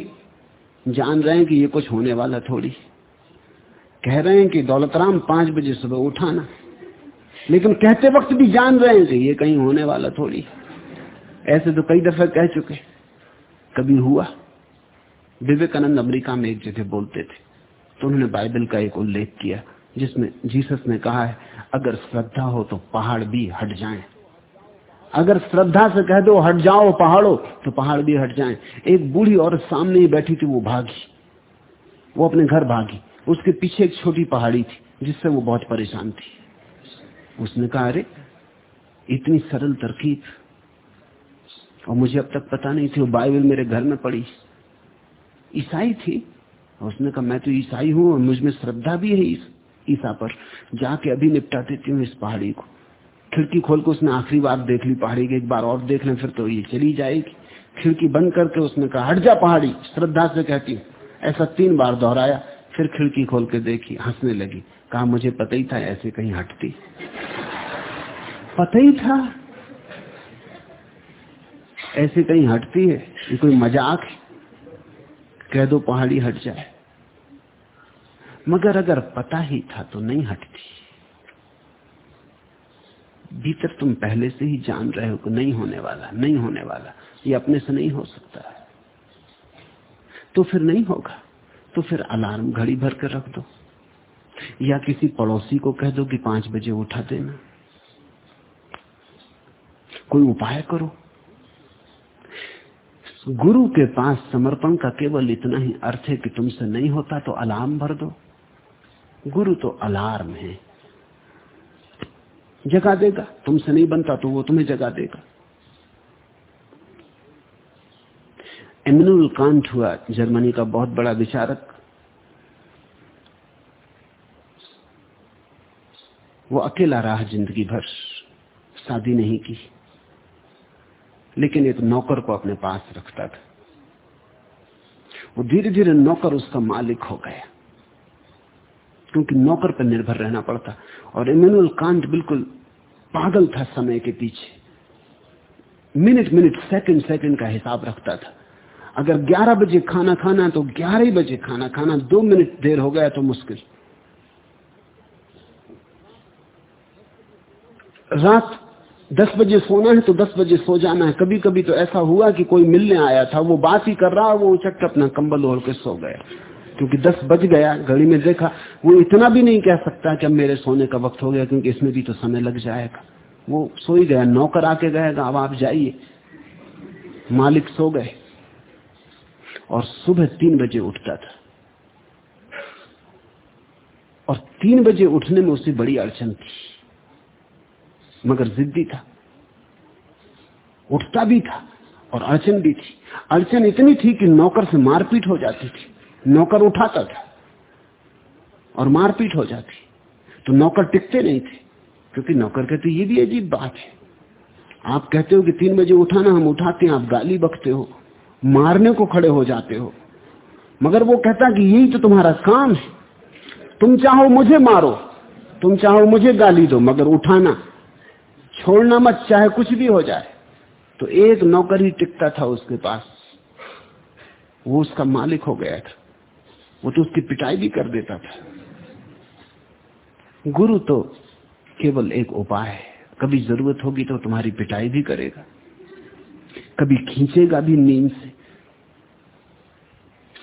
जान रहे हैं कि ये कुछ होने वाला थोड़ी। कह रहे हैं कि दौलत राम पाँच बजे सुबह उठाना लेकिन कहते वक्त भी जान रहे हैं कि ये कहीं होने वाला थोड़ी। ऐसे तो कई दफे कह चुके कभी हुआ? विवेकानंद अमेरिका में एक जगह बोलते थे तो उन्होंने बाइबल का एक उल्लेख किया, जिसमें जीसस ने कहा है अगर श्रद्धा हो तो पहाड़ भी हट जाएँ। अगर श्रद्धा से कह दो, हट जाओ पहाड़ो तो पहाड़ भी हट जाएँ। एक बूढ़ी औरत सामने ही बैठी थी, वो भागी। वो अपने घर भागी। उसके पीछे एक छोटी पहाड़ी थी, जिससे वो बहुत परेशान थी। उसने कहा, अरे, इतनी सरल तरकीब। और मुझे अब तक पता नहीं थी, वो बाइबल मेरे घर में पड़ी ईसाई थी? उसने कहा, मैं तो ईसाई हूँ और मुझमें श्रद्धा भी है ईसा पर जाके अभी निपटा देती हूँ इस पहाड़ी को। खिड़की खोल के उसने आखिरी बार देख ली पहाड़ी की, एक बार और देख लें, फिर तो ये चली जाएगी। खिड़की बंद करके उसने कहा, हट जा पहाड़ी, श्रद्धा से कहती हूँ। ऐसा तीन बार दोहराया, फिर खिड़की खोल के देखी, हंसने लगी। कहा, मुझे पता ही था ऐसे कहीं हटती। पता ही था? ऐसे कहीं हटती है, ये कोई मज़ाक कह दो पहाड़ी हट जाए। मगर अगर पता ही था तो नहीं हटती। भीतर तुम पहले से ही जान रहे हो कि नहीं होने वाला, नहीं होने वाला। ये अपने से नहीं हो सकता है। तो फिर नहीं होगा। तो फिर अलार्म घड़ी भर कर रख दो। या किसी पड़ोसी को कह दो कि पाँच बजे उठा देना। कोई उपाय करो। गुरु के पास समर्पण का केवल इतना ही अर्थ है कि तुमसे नहीं होता तो अलार्म भर दो। गुरु तो अलार्म है। जगा देगा। तुमसे नहीं बनता तो वो तुम्हें जगा देगा। एमिनुल कांट हुआ जर्मनी का बहुत बड़ा विचारक। वो अकेला रहा ज़िंदगी भर। शादी नहीं की। लेकिन एक नौकर को अपने पास रखता था। वो धीरे धीरे नौकर उसका मालिक हो गया। क्योंकि नौकर पर निर्भर रहना पड़ता। और इमेनुअल कांत बिल्कुल पागल था समय के पीछे। मिनट मिनट, सेकंड सेकंड का हिसाब रखता था। अगर 11 बजे खाना खाना तो 11 बजे खाना खाना, दो मिनट देर हो गया तो मुश्किल। रात दस बजे सोना है तो दस बजे सो जाना है। कभी कभी तो ऐसा हुआ कि कोई मिलने आया था, वो बात ही कर रहा, वो उचक अपना कंबल ओढ़ के सो गया। क्योंकि दस बज गया, घड़ी में देखा, वो इतना भी नहीं कह सकता कि अब मेरे सोने का वक्त हो गया, क्योंकि इसमें भी तो समय लग जाएगा। वो सो ही गया, नौकर आके गएगा अब आप जाइए। मालिक सो गए। और सुबह तीन बजे उठता था। और तीन बजे उठने में उससे बड़ी अड़चन थी। मगर जिद्दी था। उठता भी था और अड़चन भी थी। अड़चन इतनी थी कि नौकर से मारपीट हो जाती थी। नौकर उठाता था और मारपीट हो जाती। तो नौकर टिकते नहीं थे, क्योंकि नौकर कहते ये भी अजीब बात है। आप कहते हो कि तीन बजे उठाना, हम उठाते हैं, आप गाली बकते हो, मारने को खड़े हो जाते हो। मगर वो कहता कि यही तो तुम्हारा काम है। तुम चाहो मुझे मारो, तुम चाहो मुझे गाली दो, मगर उठाना, छोड़ना मत, चाहे कुछ भी हो जाए। तो एक नौकर ही टिकता था उसके पास। वो उसका मालिक हो गया था। वो तो उसकी पिटाई भी कर देता था। गुरु तो केवल एक उपाय है। कभी ज़रूरत होगी तो तुम्हारी पिटाई भी करेगा। कभी खींचेगा भी नींद से।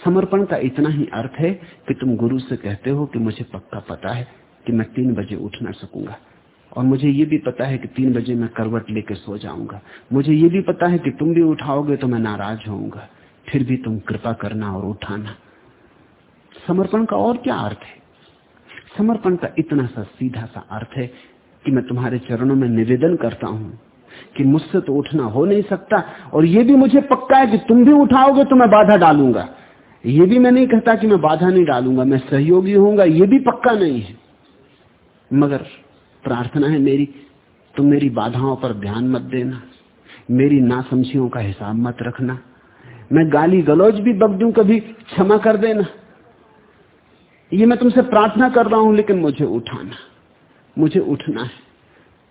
समर्पण का इतना ही अर्थ है कि तुम गुरु से कहते हो कि मुझे पक्का पता है कि मैं तीन बजे उठ ना सकूँगा। और मुझे ये भी पता है कि तीन बजे मैं करवट लेके सो जाऊँगा। मुझे ये भी पता है कि तुम भी उठाओगे तो मैं नाराज़ होऊँगा। फिर भी तुम कृपा करना और उठाना। समर्पण का और क्या अर्थ है? समर्पण का इतना सा सीधा सा अर्थ है कि मैं तुम्हारे चरणों में निवेदन करता हूँ कि मुझसे तो उठना हो नहीं सकता और यह भी मुझे पक्का है कि तुम भी उठाओगे तो मैं बाधा डालूँगा। यह भी मैं नहीं कहता कि मैं बाधा नहीं डालूँगा, मैं सहयोगी होऊँगा यह भी पक्का नहीं है। मगर प्रार्थना है मेरी, तुम मेरी बाधाओं पर ध्यान मत देना, मेरी नासमझियों का हिसाब मत रखना, मैं गाली गलौज भी बक दू कभी क्षमा कर देना। ये मैं तुमसे प्रार्थना कर रहा हूँ, लेकिन मुझे उठाना, मुझे उठना है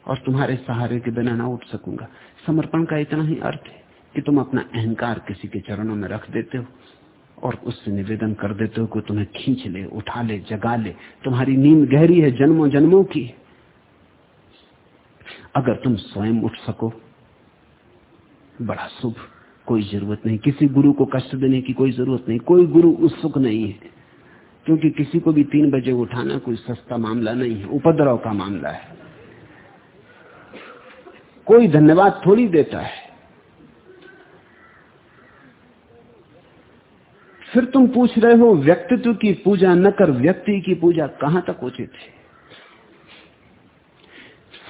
और तुम्हारे सहारे के बिना ना उठ सकूँगा। समर्पण का इतना ही अर्थ है कि तुम अपना अहंकार किसी के चरणों में रख देते हो और उससे निवेदन कर देते हो कि तुम्हें खींच ले, उठा ले, जगा ले। तुम्हारी नींद गहरी है जन्मों जन्मों की। अगर तुम स्वयं उठ सको, बड़ा शुभ, कोई ज़रूरत नहीं। किसी गुरु को कष्ट देने की कोई ज़रूरत नहीं। कोई गुरु उत्सुक नहीं है। क्योंकि किसी को भी तीन बजे उठाना कोई सस्ता मामला नहीं है, उपद्रव का मामला है। कोई धन्यवाद थोड़ी देता है। फिर तुम पूछ रहे हो, व्यक्तित्व की पूजा न कर, व्यक्ति की पूजा कहाँ तक उचित है?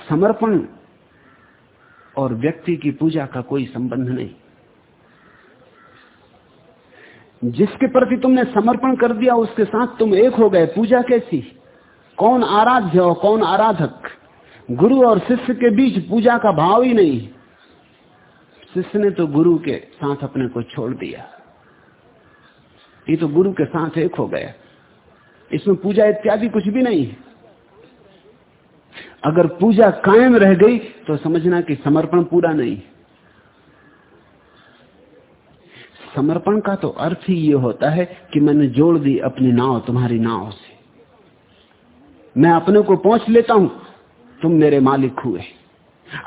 समर्पण और व्यक्ति की पूजा का कोई संबंध नहीं। जिसके प्रति तुमने समर्पण कर दिया, उसके साथ तुम एक हो गए। पूजा कैसी? कौन आराध्य और कौन आराधक? गुरु और शिष्य के बीच पूजा का भाव ही नहीं। शिष्य ने तो गुरु के साथ अपने को छोड़ दिया। ये तो गुरु के साथ एक हो गया इसमें पूजा इत्यादि कुछ भी नहीं। है अगर पूजा कायम रह गई तो समझना कि समर्पण पूरा नहीं। समर्पण का तो अर्थ ही ये होता है कि मैंने जोड़ दी अपनी नाव तुम्हारी नाव से। मैं अपने को पहुँच लेता हूँ, तुम मेरे मालिक हुए।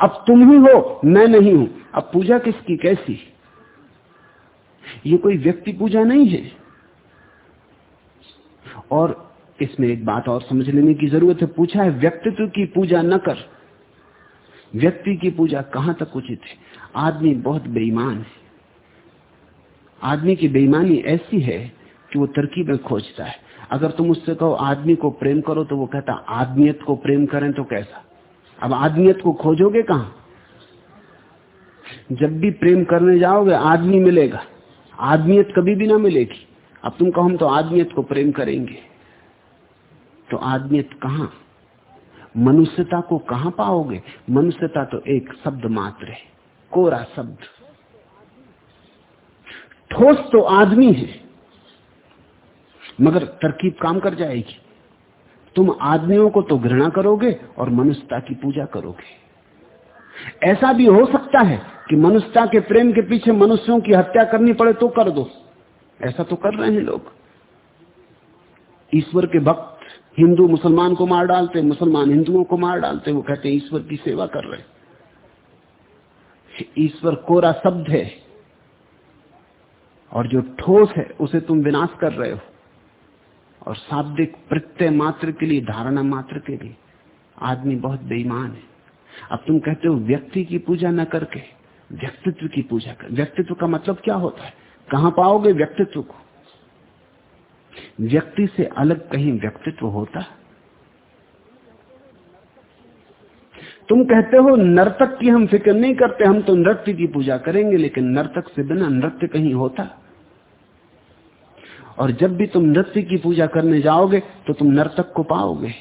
अब तुम ही हो, मैं नहीं हूँ। अब पूजा किसकी, कैसी? ये कोई व्यक्ति पूजा नहीं है। और इसमें एक बात और समझ लेने की ज़रूरत है। पूछा है, व्यक्तित्व की पूजा न कर। व्यक्ति की पूजा कहाँ तक उचित है? आदमी बहुत बेईमान है। आदमी की बेईमानी ऐसी है कि वो तरकीबें खोजता है। अगर तुम उससे कहो, आदमी को प्रेम करो तो वो कहता, आदमियत को प्रेम करें तो कैसा? अब आदमियत को खोजोगे कहाँ? जब भी प्रेम करने जाओगे, आदमी मिलेगा। आदमियत कभी भी ना मिलेगी। अब तुम कहो, हम तो आदमियत को प्रेम करेंगे। तो आदमियत कहा? मनुष्यता को कहाँ पाओगे? मनुष्यता तो एक शब्द मात्र है, कोरा शब्द। ठोस तो आदमी है, मगर तरकीब काम कर जाएगी। तुम आदमियों को तो घृणा करोगे और मनुष्यता की पूजा करोगे। ऐसा भी हो सकता है कि मनुष्यता के प्रेम के पीछे मनुष्यों की हत्या करनी पड़े तो कर दो। ऐसा तो कर रहे हैं लोग। ईश्वर के भक्त हिंदू मुसलमान को मार डालते, मुसलमान हिंदुओं को मार डालते, वो कहते हैं, ईश्वर की सेवा कर रहे ईश्वर कोरा शब्द है। और जो ठोस है, उसे तुम विनाश कर रहे हो। और शाब्दिक प्रत्यय मात्र के लिए, धारणा मात्र के लिए, आदमी बहुत बेईमान है। अब तुम कहते हो, व्यक्ति की पूजा न करके, व्यक्तित्व की पूजा कर। व्यक्तित्व का मतलब क्या होता है? कहाँ पाओगे व्यक्तित्व को? व्यक्ति से अलग कहीं व्यक्तित्व होता? तुम कहते हो, नर्तक की हम फ़िक्र नहीं करते, हम तो नृत्य की पूजा करेंगे, लेकिन नर्तक से बिना नृत्य कहीं होता? और जब भी तुम नृत्य की पूजा करने जाओगे तो तुम नर्तक को पाओगे।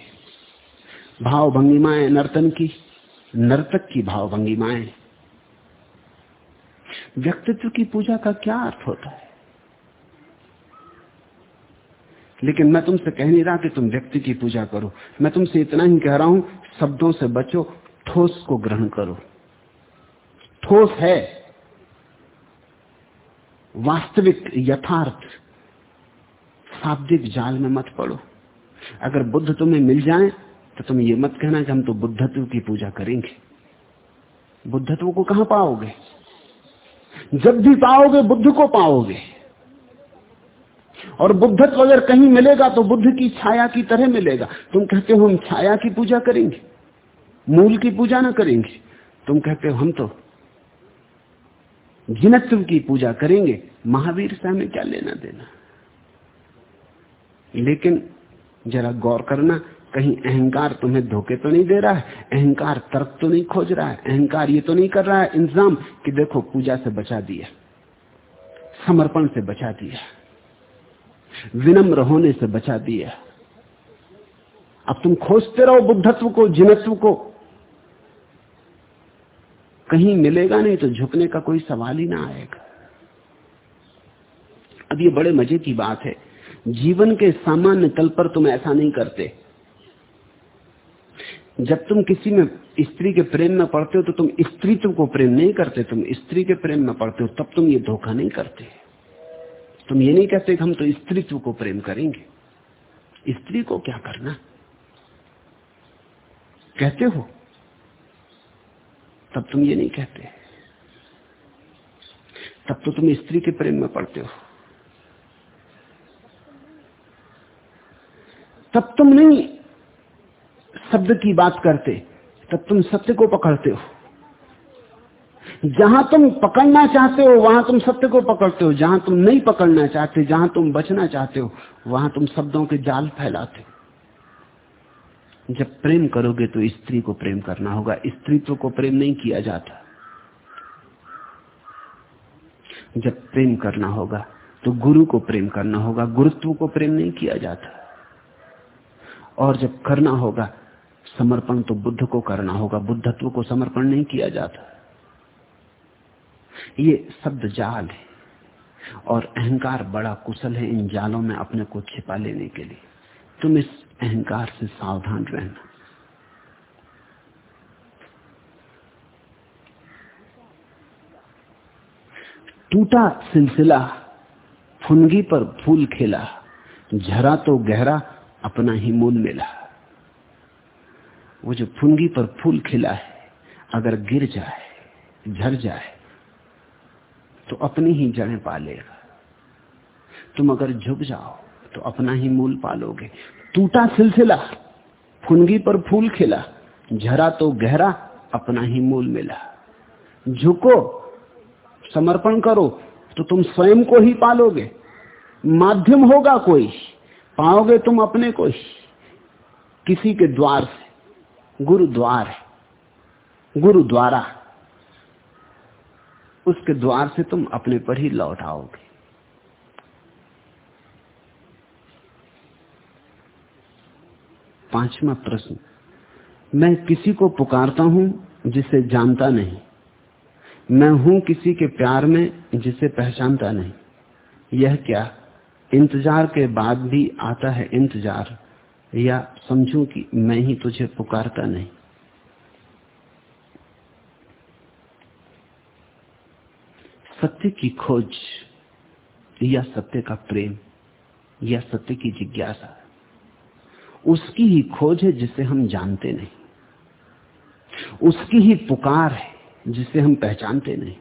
भाव भंगिमाएँ नर्तन की, नर्तक की भाव भंगिमाएँ व्यक्तित्व की पूजा का क्या अर्थ होता है? लेकिन मैं तुमसे कह नहीं रहा कि तुम व्यक्ति की पूजा करो। मैं तुमसे इतना ही कह रहा हूँ, शब्दों से बचो, ठोस को ग्रहण करो। ठोस है, वास्तविक यथार्थ। शाब्दिक जाल में मत पड़ो। अगर बुद्ध तुम्हें मिल जाए तो तुम ये मत कहना कि हम तो बुद्धत्व की पूजा करेंगे। बुद्धत्व को कहाँ पाओगे? जब भी पाओगे, बुद्ध को पाओगे। और बुद्धत्व अगर कहीं मिलेगा तो बुद्ध की छाया की तरह मिलेगा। तुम कहते हो हम छाया की पूजा करेंगे, मूल की पूजा ना करेंगे। तुम कहते हो हम तो जिनत्व की पूजा करेंगे। महावीर से हमें क्या लेना देना? लेकिन जरा गौर करना, कहीं अहंकार तुम्हें धोखे तो नहीं दे रहा है? अहंकार तर्क तो नहीं खोज रहा है? अहंकार ये तो नहीं कर रहा है? इंतज़ाम कि देखो, पूजा से बचा दिया, समर्पण से बचा दिया, विनम्र होने से बचा दिया। अब तुम खोजते रहो बुद्धत्व को, जिनत्व को। कहीं मिलेगा नहीं तो झुकने का कोई सवाल ही ना आएगा। अब ये बड़े मज़े की बात है। जीवन के सामान्य तल पर तुम ऐसा नहीं करते। जब तुम किसी में स्त्री के प्रेम में पड़ते हो तो तुम स्त्रीत्व को प्रेम नहीं करते। तुम स्त्री के प्रेम में पड़ते हो, तब तुम ये धोखा नहीं करते। तुम ये नहीं कहते कि हम तो स्त्रीत्व को प्रेम करेंगे। स्त्री को क्या करना? कहते हो, तब तुम ये नहीं कहते। तब तो तुम स्त्री के प्रेम में पड़ते हो। तब तुम नहीं शब्द की बात करते, तब तुम सत्य को पकड़ते हो। जहाँ तुम पकड़ना चाहते हो, वहाँ तुम सत्य को पकड़ते हो। जहाँ तुम नहीं पकड़ना चाहते, जहाँ तुम बचना चाहते हो, वहाँ तुम शब्दों के जाल फैलाते हो। जब प्रेम करोगे तो स्त्री को प्रेम करना होगा। स्त्रीत्व को प्रेम नहीं किया जाता। जब प्रेम करना होगा तो गुरु को प्रेम करना होगा। गुरुत्व को प्रेम नहीं किया जाता। और जब करना होगा, समर्पण तो बुद्ध को करना होगा, बुद्धत्व को समर्पण नहीं किया जाता। ये शब्द जाल है और अहंकार बड़ा कुशल है इन जालों में अपने को छिपा लेने के लिए। तुम इस अहंकार से सावधान रहना। टूटा सिलसिला, फुनगी पर फूल खिला, झरा तो गहरा अपना ही मूल मिला। वो जो फुनगी पर फूल खिला है, अगर गिर जाए, झर जाए तो अपनी ही जड़ें पालेगा। तुम अगर झुक जाओ तो अपना ही मूल पालोगे। टूटा सिलसिला फुनगी पर फूल खिला, झरा तो गहरा, अपना ही मूल मिला। झुको, समर्पण करो तो तुम स्वयं को ही पालोगे। माध्यम होगा कोई। पाओगे तुम अपने को? किसी के द्वार से। गुरु द्वार है। गुरु द्वारा उसके द्वार से तुम अपने पर ही लौट आओगे। पांचवा प्रश्न। मैं किसी को पुकारता हूँ जिसे जानता नहीं। मैं हूँ किसी के प्यार में जिसे पहचानता नहीं। यह क्या? इंतज़ार के बाद भी आता है इंतज़ार, या समझूं कि मैं ही तुझे पुकारता नहीं। सत्य की खोज, या सत्य का प्रेम, या सत्य की जिज्ञासा, उसकी ही खोज है जिसे हम जानते नहीं। उसकी ही पुकार है जिसे हम पहचानते नहीं।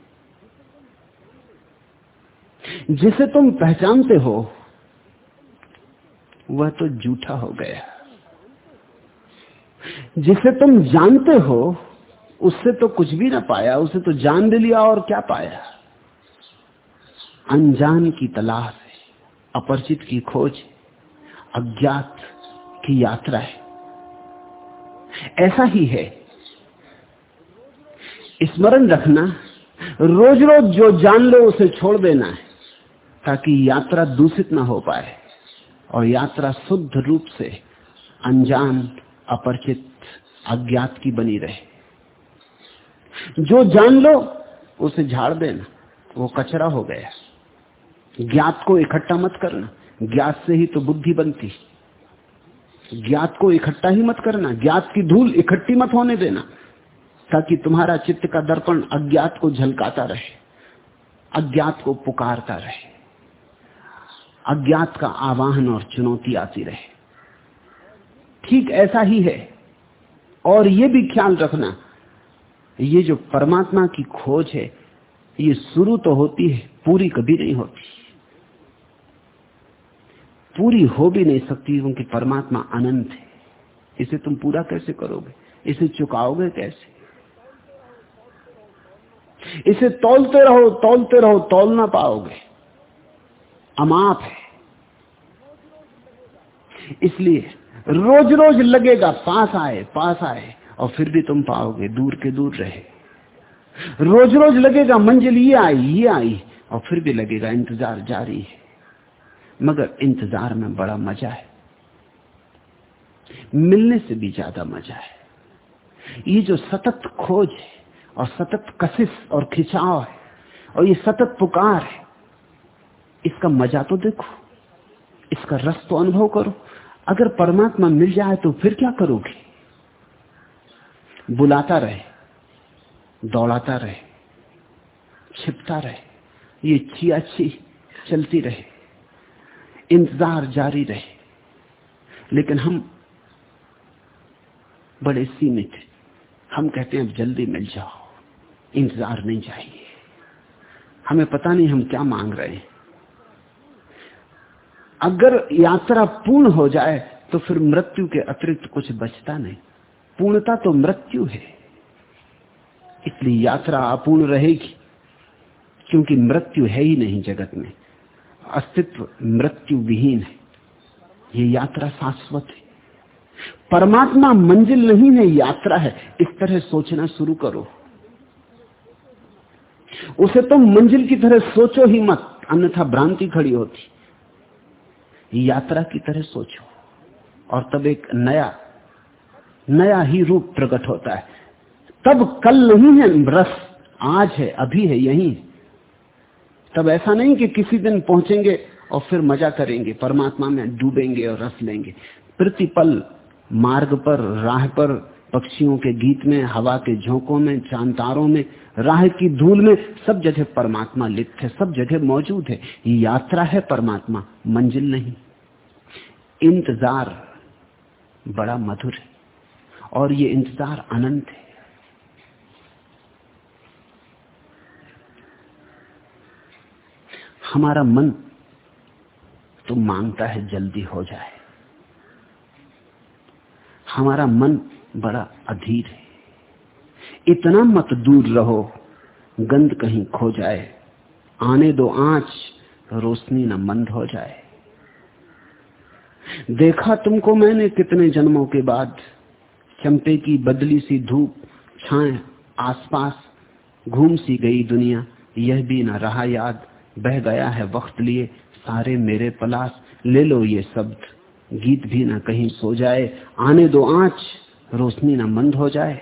जिसे तुम पहचानते हो वह तो झूठा हो गया। जिसे तुम जानते हो, उससे तो कुछ भी ना पाया, उसे तो जान ले लिया और क्या पाया? अनजान की तलाश है, अपरिचित की खोज अज्ञात की यात्रा है। ऐसा ही है। स्मरण रखना रोज रोज जो जान लो, उसे छोड़ देना है, ताकि यात्रा दूषित ना हो पाए। और यात्रा शुद्ध रूप से अनजान अपरिचित अज्ञात की बनी रहे। जो जान लो, उसे झाड़ देना। वो कचरा हो गया। ज्ञात को इकट्ठा मत करना। ज्ञात से ही तो बुद्धि बनती। ज्ञात को इकट्ठा ही मत करना। ज्ञात की धूल इकट्ठी मत होने देना, ताकि तुम्हारा चित्त का दर्पण अज्ञात को झलकाता रहे, अज्ञात को पुकारता रहे। अज्ञात का आवाहन और चुनौती आती रहे। ठीक ऐसा ही है। और ये भी ख्याल रखना, ये जो परमात्मा की खोज है, ये शुरू तो होती है, पूरी कभी नहीं होती। पूरी हो भी नहीं सकती क्योंकि परमात्मा अनंत है। इसे तुम पूरा कैसे करोगे? इसे चुकाओगे कैसे? इसे तोलते रहो तोलते रहो, तोल ना पाओगे। अमाप है। इसलिए रोज रोज लगेगा, पास आए पास आए, और फिर भी तुम पाओगे, दूर के दूर रहे। रोज रोज लगेगा, मंजिल ये आई ये आई, और फिर भी लगेगा, इंतज़ार जारी है। मगर इंतज़ार में बड़ा मज़ा है। मिलने से भी ज़्यादा मज़ा है। ये जो सतत खोज है, और सतत कशिश और खिंचाव है, और ये सतत पुकार है इसका मज़ा तो देखो, इसका रस तो अनुभव करो। अगर परमात्मा मिल जाए तो फिर क्या करोगे? बुलाता रहे, दौड़ाता रहे, छिपता रहे, ये छी अच्छी चलती रहे, इंतज़ार जारी रहे। लेकिन हम बड़े सीमित हम कहते हैं, अब जल्दी मिल जाओ, इंतज़ार नहीं चाहिए। हमें पता नहीं हम क्या मांग रहे हैं। अगर यात्रा पूर्ण हो जाए तो फिर मृत्यु के अतिरिक्त कुछ बचता नहीं। पूर्णता तो मृत्यु है। इसलिए यात्रा अपूर्ण रहेगी, क्योंकि मृत्यु है ही नहीं जगत में। अस्तित्व मृत्यु विहीन है। ये यात्रा शाश्वत है। परमात्मा मंजिल नहीं है, यात्रा है। इस तरह सोचना शुरू करो। उसे तुम तो मंजिल की तरह सोचो ही मत, अन्यथा भ्रांति खड़ी होती। यात्रा की तरह सोचो। और तब एक नया नया ही रूप प्रकट होता है। तब कल नहीं है रस आज है, अभी है, यही तब ऐसा नहीं कि किसी दिन पहुँचेंगे और फिर मज़ा करेंगे, परमात्मा में डूबेंगे और रस लेंगे। प्रतिपल मार्ग पर, राह पर पक्षियों के गीत में, हवा के झोंकों में चांतारों में, राह की धूल में सब जगह परमात्मा लिप्त है, सब जगह मौजूद है। यात्रा है परमात्मा, मंजिल नहीं। इंतज़ार बड़ा मधुर है और ये इंतज़ार अनंत है। हमारा मन तो माँगता है जल्दी हो जाए। हमारा मन बड़ा अधीर है। इतना मत दूर रहो गंध कहीं खो जाए, आने दो आँच, रोशनी न मंद हो जाए। देखा तुमको मैंने कितने जन्मों के बाद, चंपे की बदली सी धूप छाए आसपास, घूम सी गई दुनिया, यह भी न रहा याद, बह गया है वक्त लिए, सारे मेरे पलास ले लो ये शब्द, गीत भी न कहीं सो जाए, आने दो आँच रोशनी न मंद हो जाए।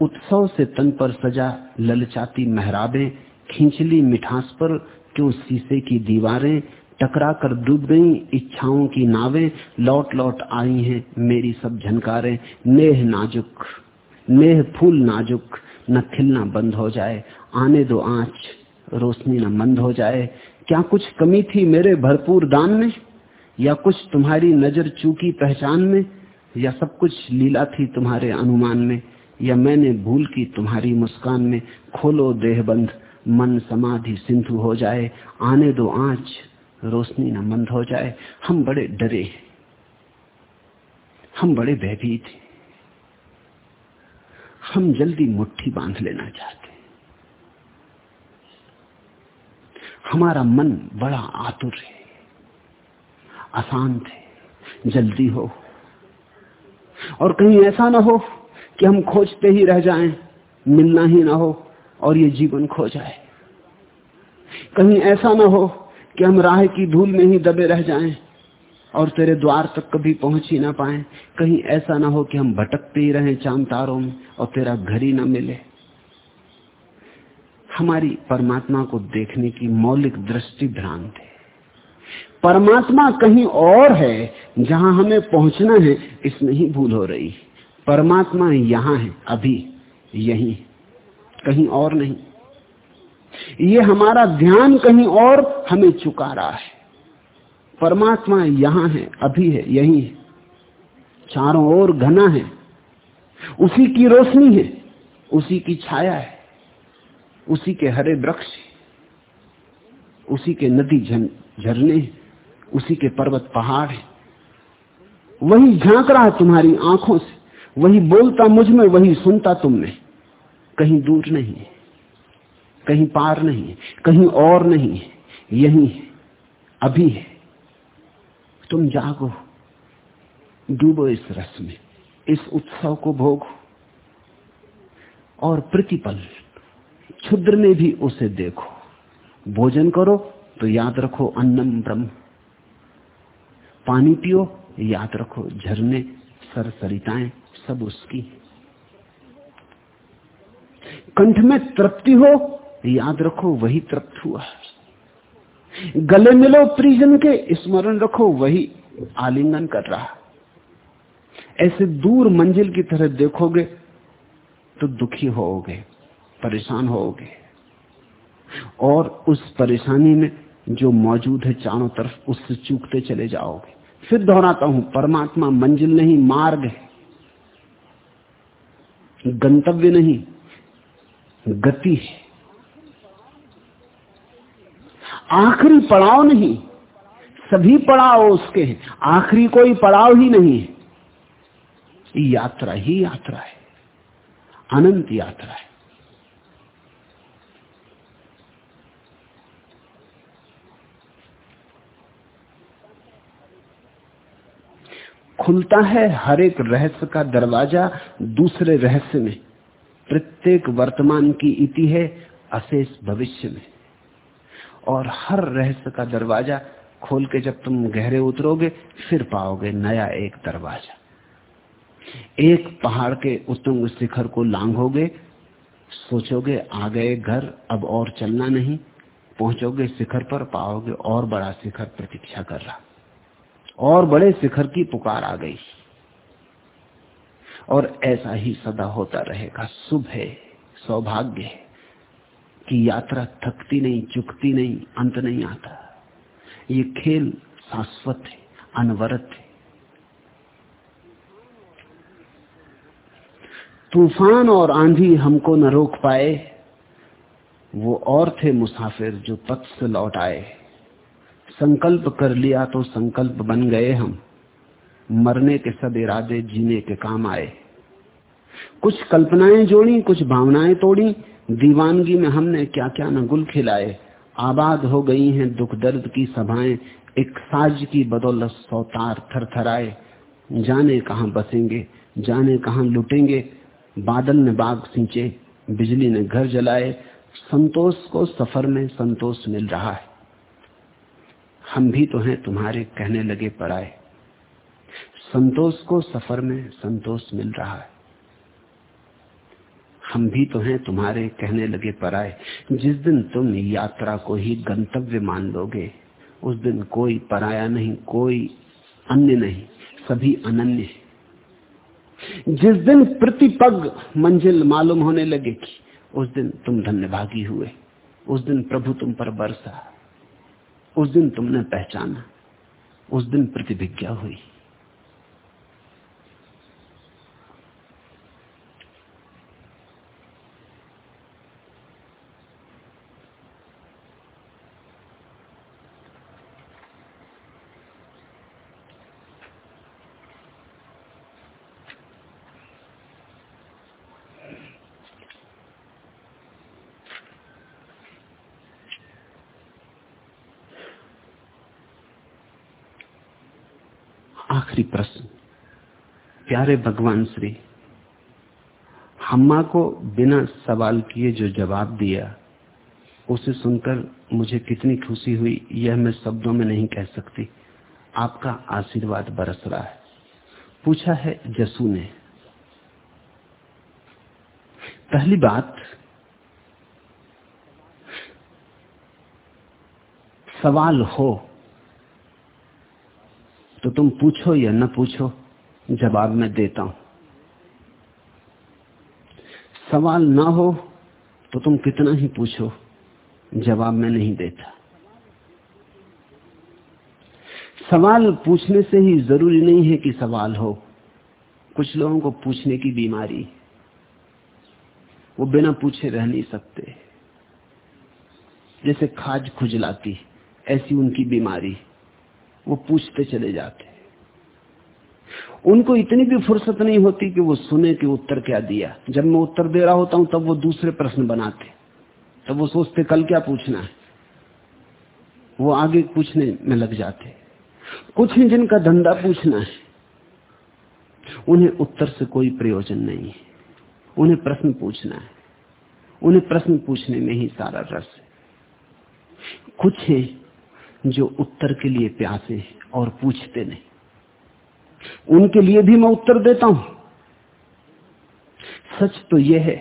उत्सव से तन पर सजा ललचाती महराबें, खींचली मिठास पर क्यों शीशे की दीवारें टकरा कर डूब गई इच्छाओं की नावें लौट लौट आई हैं मेरी सब झनकारें। नेह नाजुक, नेह फूल नाजुक, न खिलना बंद हो जाए। आने दो आँच, रोशनी न मंद हो जाए। क्या कुछ कमी थी मेरे भरपूर दान में? या कुछ तुम्हारी नज़र चूकी पहचान में? या सब कुछ लीला थी तुम्हारे अनुमान में, या मैंने भूल की तुम्हारी मुस्कान में, खोलो देहबंद, मन समाधि सिंधु हो जाए, आने दो आँच, रोशनी न मंद हो जाए। हम बड़े डरे हम बड़े भयभीत हैं। हम जल्दी मुट्ठी बाँध लेना चाहते हमारा मन बड़ा आतुर है, अशांत है, जल्दी हो। और कहीं ऐसा ना हो कि हम खोजते ही रह जाएँ, मिलना ही ना हो और ये जीवन खो जाए। कहीं ऐसा ना हो कि हम राह की धूल में ही दबे रह जाएँ और तेरे द्वार तक कभी पहुँच ही ना पाए। कहीं ऐसा ना हो कि हम भटकते ही रहें चाँद तारों में और तेरा घर ही ना मिले। हमारी परमात्मा को देखने की मौलिक दृष्टि भ्रांत है। परमात्मा कहीं और है, जहाँ हमें पहुँचना है, इसमें ही भूल हो रही। परमात्मा यहाँ है, अभी यही, कहीं और नहीं। ये हमारा ध्यान कहीं और हमें चुका रहा है। परमात्मा यहाँ है, अभी है, यही है। चारों ओर घना है, उसी की रोशनी है, उसी की छाया है, उसी के हरे वृक्ष उसी के नदी झरने उसी के पर्वत पहाड़ है। वही झाँक रहा तुम्हारी आँखों से। वही बोलता मुझमें, वही सुनता तुम में। कहीं दूर नहीं है, कहीं पार नहीं है, कहीं और नहीं है, यही है, अभी है। तुम जागो, डूबो इस रस में, इस उत्सव को भोगो। और प्रतिपल, क्षुद्र में भी उसे देखो। भोजन करो तो याद रखो अन्नम ब्रह्म। पानी पियो, याद रखो, झरने सरसरिताएँ सब उसकी। कंठ में तृप्ति हो, याद रखो, वही तृप्त हुआ। गले मिलो प्रिजन के, स्मरण रखो, वही आलिंगन कर रहा। ऐसे दूर मंजिल की तरह देखोगे तो दुखी होोगे परेशान होोगे और उस परेशानी में जो मौजूद है चारों तरफ़, उससे चूकते चले जाओगे। फिर दोहराता हूँ, परमात्मा मंजिल नहीं, मार्ग है। गंतव्य नहीं, गति है। आखिरी पड़ाव नहीं, सभी पड़ाव उसके हैं। आखिरी कोई पड़ाव ही नहीं है। यात्रा ही यात्रा है। अनंत यात्रा है। खुलता है हर एक रहस्य का दरवाज़ा दूसरे रहस्य में। प्रत्येक वर्तमान की इति है अशेष भविष्य में। और हर रहस्य का दरवाज़ा खोल के जब तुम गहरे उतरोगे, फिर पाओगे नया एक दरवाज़ा। एक पहाड़ के उत्तुंग शिखर को लांघोगे, सोचोगे आ गए घर, अब और चलना नहीं, पहुंचोगे शिखर पर, पाओगे और बड़ा शिखर प्रतीक्षा कर रहा। और बड़े शिखर की पुकार आ गई। और ऐसा ही सदा होता रहेगा। शुभ है, सौभाग्य है कि यात्रा थकती नहीं, चुकती नहीं, अंत नहीं आता। ये खेल शाश्वत है, अनवरत है। तूफ़ान और आंधी हमको न रोक पाए, वो और थे मुसाफिर जो पथ से लौट आए। संकल्प कर लिया तो संकल्प बन गए हम। मरने के सब इरादे जीने के काम आए। कुछ कल्पनाएँ जोड़ी, कुछ भावनाएँ तोड़ी। दीवानगी में हमने क्या क्या न गुल खिलाए। आबाद हो गई हैं दुख दर्द की सभाएँ। एक साज की बदौलत सौतार थर थराए जाने कहा बसेंगे, जाने कहा लुटेंगे। बादल ने बाग सिंचे, बिजली ने घर जलाए। संतोष को सफ़र में संतोष मिल रहा है। हम भी तो हैं तुम्हारे कहने लगे पड़ाए संतोष को सफ़र में संतोष मिल रहा है। हम भी तो हैं तुम्हारे कहने लगे पराए। जिस दिन तुम यात्रा को ही गंतव्य मान लोगे, उस दिन कोई पराया नहीं, कोई अन्य नहीं, सभी अनन्य जिस दिन प्रतिपग मंजिल मालूम होने लगेगी, उस दिन तुम धन्यभागी हुए। उस दिन प्रभु तुम पर बरसा। उस दिन तुमने पहचाना। उस दिन प्रतिभिज्ञा हुई आखिरी प्रश्न प्यारे भगवान श्री, हम्मा को बिना सवाल किए जो जवाब दिया, उसे सुनकर मुझे कितनी खुशी हुई, यह मैं शब्दों में नहीं कह सकती। आपका आशीर्वाद बरस रहा है। पूछा है जसू ने, पहली बात, सवाल हो तो तुम पूछो या न पूछो? जवाब मैं देता हूँ। सवाल ना हो तो तुम कितना ही पूछो, जवाब मैं नहीं देता। सवाल पूछने से ही ज़रूरी नहीं है कि सवाल हो। कुछ लोगों को पूछने की बीमारी, वो बिना पूछे रह नहीं सकते। जैसे खाज खुजलाती, ऐसी उनकी बीमारी, वो पूछते चले जाते। उनको इतनी भी फुर्सत नहीं होती कि वो सुने कि उत्तर क्या दिया। जब मैं उत्तर दे रहा होता हूँ, तब वो दूसरे प्रश्न बनाते। तब वो सोचते, कल क्या पूछना है? वो आगे पूछने में लग जाते। कुछ ही जिनका धंधा पूछना है, उन्हें उत्तर से कोई प्रयोजन नहीं है। उन्हें प्रश्न पूछना है। उन्हें प्रश्न पूछने में ही सारा रस है। कुछ है जो उत्तर के लिए प्यासे और पूछते नहीं। उनके लिए भी मैं उत्तर देता हूँ। सच तो यह है,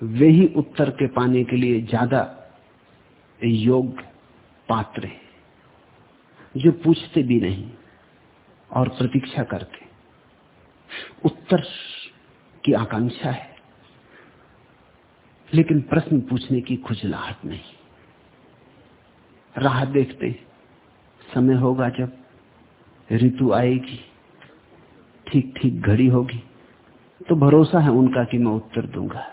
वे ही उत्तर के पाने के लिए ज़्यादा योग्य पात्र है, जो पूछते भी नहीं और प्रतीक्षा करते। उत्तर की आकांक्षा है, लेकिन प्रश्न पूछने की खुजलाहट नहीं। राह देखते, समय होगा जब ऋतु आएगी। ठीक ठीक घड़ी होगी तो भरोसा है उनका कि मैं उत्तर दूँगा।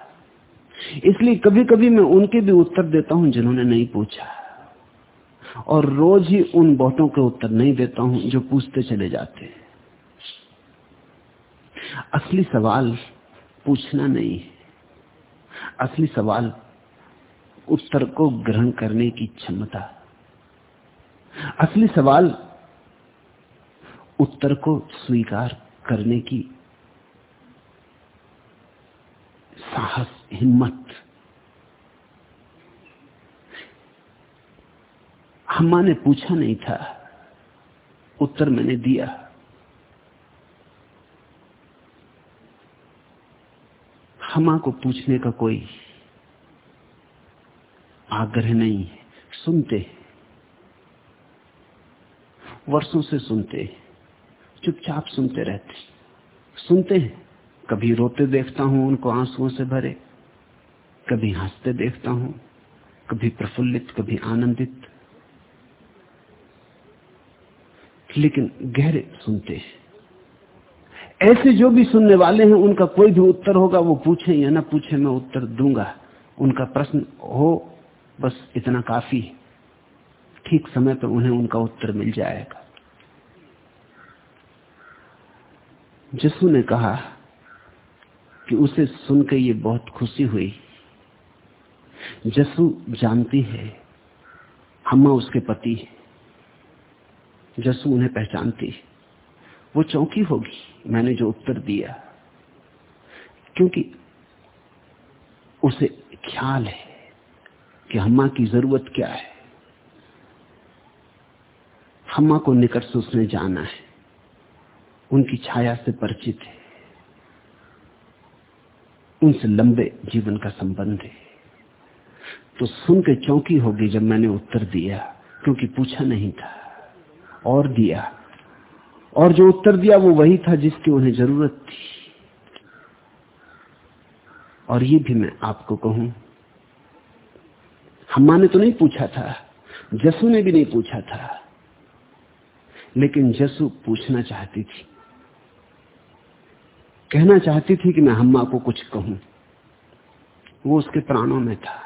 इसलिए कभी कभी मैं उनके भी उत्तर देता हूँ जिन्होंने नहीं पूछा। और रोज ही उन बहुतों के उत्तर नहीं देता हूँ जो पूछते चले जाते हैं। असली सवाल पूछना नहीं है। असली सवाल उत्तर को ग्रहण करने की क्षमता। असली सवाल उत्तर को स्वीकार करने की साहस, हिम्मत। हम्मा ने पूछा नहीं था। उत्तर मैंने दिया। हमा को पूछने का कोई आग्रह नहीं है। सुनते वर्षों से सुनते चुपचाप सुनते रहते। सुनते हैं। कभी रोते देखता हूँ, उनको आंसुओं से भरे। कभी हँसते देखता हूँ, कभी प्रफुल्लित, कभी आनंदित। लेकिन गहरे सुनते हैं। ऐसे जो भी सुनने वाले हैं, उनका कोई भी उत्तर होगा, वो पूछे या ना पूछे, मैं उत्तर दूँगा। उनका प्रश्न हो, बस इतना काफ़ी। ठीक समय पर उन्हें उनका उत्तर मिल जाएगा। जसू ने कहा कि उसे सुनकर ये बहुत खुशी हुई। जसू जानती है हम्मा उसके पति जसू उन्हें पहचानती वो चौंकी होगी, मैंने जो उत्तर दिया। क्योंकि उसे ख्याल है कि हम्मा की ज़रूरत क्या है। हम्मा को निकट से उसने जाना है। उनकी छाया से परिचित है। उनसे लंबे जीवन का संबंध है। तो सुन के चौंकी होगी जब मैंने उत्तर दिया, क्योंकि पूछा नहीं था। और दिया। और जो उत्तर दिया वो वही था जिसकी उन्हें ज़रूरत थी। और ये भी मैं आपको कहूँ हम्मा ने तो नहीं पूछा था, जसू ने भी नहीं पूछा था, लेकिन जसू पूछना चाहती थी। कहना चाहती थी कि मैं हम्मा को कुछ कहूँ। वो उसके प्राणों में था,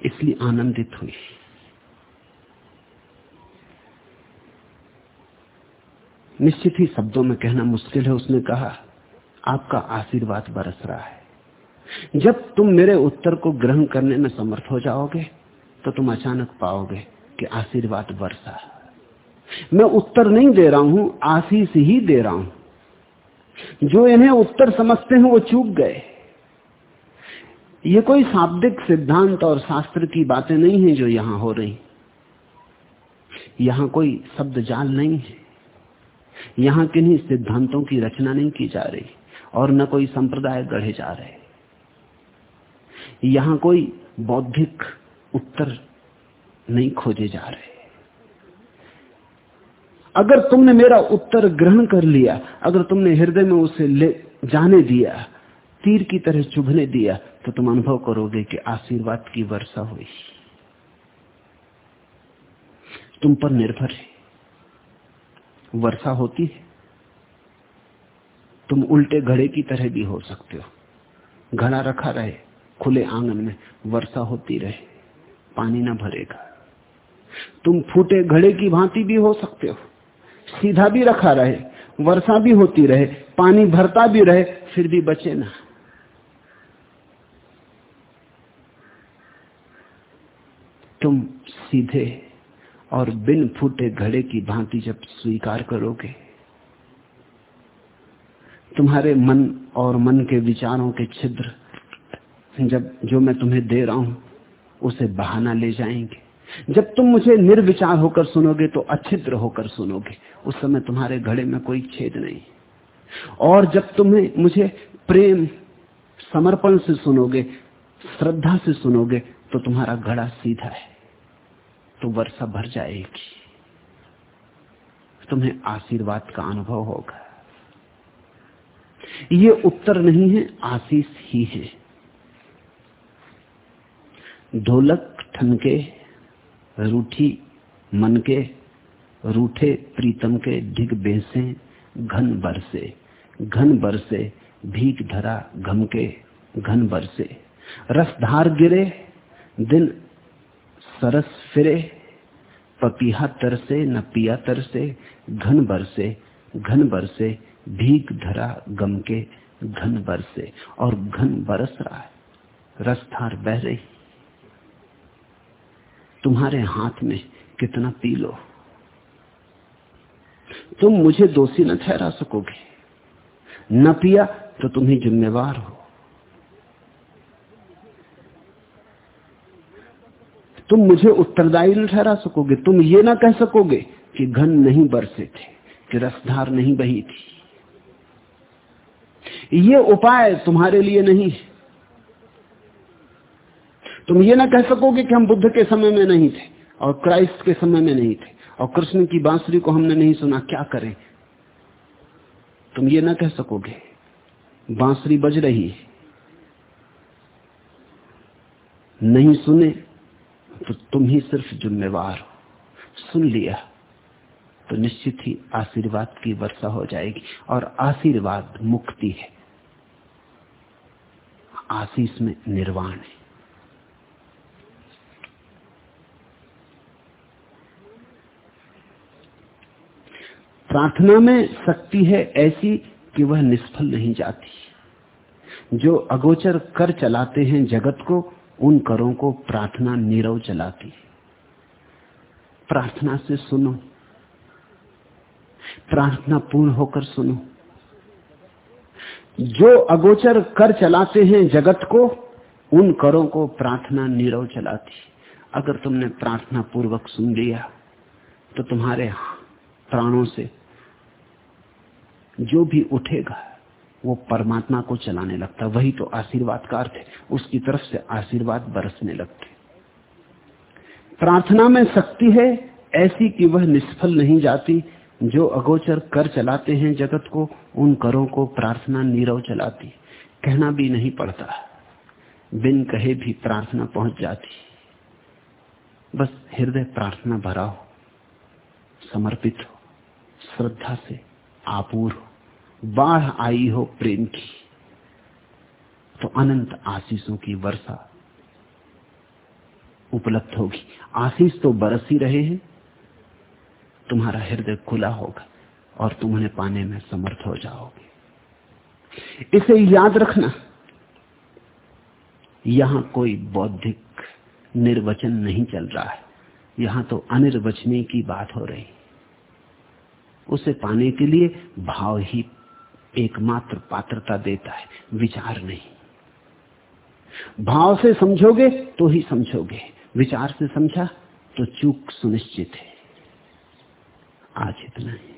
इसलिए आनंदित हुई। निश्चित ही शब्दों में कहना मुश्किल है, उसने कहा, आपका आशीर्वाद बरस रहा है। जब तुम मेरे उत्तर को ग्रहण करने में समर्थ हो जाओगे तो तुम अचानक पाओगे कि आशीर्वाद बरसा। मैं उत्तर नहीं दे रहा हूँ, आशीष ही दे रहा हूँ। जो इन्हें उत्तर समझते हैं, वो चूक गए। ये कोई शाब्दिक सिद्धांत और शास्त्र की बातें नहीं है जो यहाँ हो रही। यहाँ कोई शब्द जाल नहीं है। यहाँ किन्हीं सिद्धांतों की रचना नहीं की जा रही और न कोई संप्रदाय गढ़े जा रहे। यहाँ कोई बौद्धिक उत्तर नहीं खोजे जा रहे। अगर तुमने मेरा उत्तर ग्रहण कर लिया, अगर तुमने हृदय में उसे ले जाने दिया, तीर की तरह चुभने दिया तो तुम अनुभव करोगे कि आशीर्वाद की वर्षा हुई। तुम पर निर्भर है। वर्षा होती है। तुम उल्टे घड़े की तरह भी हो सकते हो। घड़ा रखा रहे, खुले आँगन में वर्षा होती रहे, पानी ना भरेगा। तुम फूटे घड़े की भांति भी हो सकते हो। सीधा भी रखा रहे, वर्षा भी होती रहे, पानी भरता भी रहे, फिर भी बचे ना। तुम सीधे और बिन फूटे घड़े की भांति जब स्वीकार करोगे, तुम्हारे मन और मन के विचारों के छिद्र, जब जो मैं तुम्हें दे रहा हूँ, उसे बहाना ले जाएँगे। जब तुम मुझे निर्विचार होकर सुनोगे तो अच्छिद्र होकर सुनोगे। उस समय तुम्हारे घड़े में कोई छेद नहीं। और जब तुम्हें मुझे प्रेम, समर्पण से सुनोगे, श्रद्धा से सुनोगे तो तुम्हारा घड़ा सीधा है। तो वर्षा भर जाएगी। तुम्हें आशीर्वाद का अनुभव होगा। ये उत्तर नहीं है, आशीष ही है। ढोलक ठनके रूठी मन के, रूठे प्रीतम के ढिग बेसे घन बरसे घन बरसे भीख धरा घम के घन बरसे। रसधार गिरे दिन सरस फिरे, पपीहा तरसे न पिया तरसे, घन बरसे घन बरसे भीख धरा गम के घन बरसे और घन बरस रहा है। रसधार बह रही तुम्हारे हाथ में कितना पी लो। तुम मुझे दोषी न ठहरा सकोगे। न पिया तो तुम ही जिम्मेवार हो। तुम मुझे उत्तरदायी न ठहरा सकोगे। तुम ये ना कह सकोगे कि घन नहीं बरसे थे, कि रसधार नहीं बही थी। ये उपाय तुम्हारे लिए नहीं है। तुम ये ना कह सकोगे कि हम बुद्ध के समय में नहीं थे, और क्राइस्ट के समय में नहीं थे, और कृष्ण की बांसुरी को हमने नहीं सुना, क्या करें? तुम ये ना कह सकोगे, बांसुरी बज रही है। नहीं सुने तो तुम ही सिर्फ़ जिम्मेवार हो। सुन लिया तो निश्चित ही आशीर्वाद की वर्षा हो जाएगी, और आशीर्वाद मुक्ति है। आशीष में निर्वाण है। प्रार्थना में शक्ति है ऐसी कि वह निष्फल नहीं जाती। जो अगोचर कर चलाते हैं जगत को, उन करों को प्रार्थना नीरव चलाती प्रार्थना से सुनो। प्रार्थना पूर्ण होकर सुनो। जो अगोचर कर चलाते हैं जगत को, उन करों को प्रार्थना नीरव चलाती अगर तुमने प्रार्थना पूर्वक सुन लिया तो तुम्हारे प्राणों से जो भी उठेगा, वो परमात्मा को चलाने लगता वही तो आशीर्वाद का अर्थ है। उसकी तरफ़ से आशीर्वाद बरसने लगते प्रार्थना में शक्ति है ऐसी कि वह निष्फल नहीं जाती। जो अगोचर कर चलाते हैं जगत को, उन करों को प्रार्थना नीरव चलाती। कहना भी नहीं पड़ता। बिन कहे भी प्रार्थना पहुँच जाती। बस हृदय प्रार्थना भरा हो, समर्पित हो, श्रद्धा से आपूर हो। बाढ़ आई हो प्रेम की तो अनंत आशीषों की वर्षा उपलब्ध होगी। आशीष तो बरस ही रहे हैं, तुम्हारा हृदय खुला होगा और तुम उन्हें पाने में समर्थ हो जाओगे। इसे याद रखना, यहाँ कोई बौद्धिक निर्वचन नहीं चल रहा है। यहाँ तो अनिर्वचनीय की बात हो रही उसे पाने के लिए भाव ही एकमात्र पात्रता देता है, विचार नहीं। भाव से समझोगे तो ही समझोगे, विचार से समझा तो चूक सुनिश्चित है। आज इतना ही।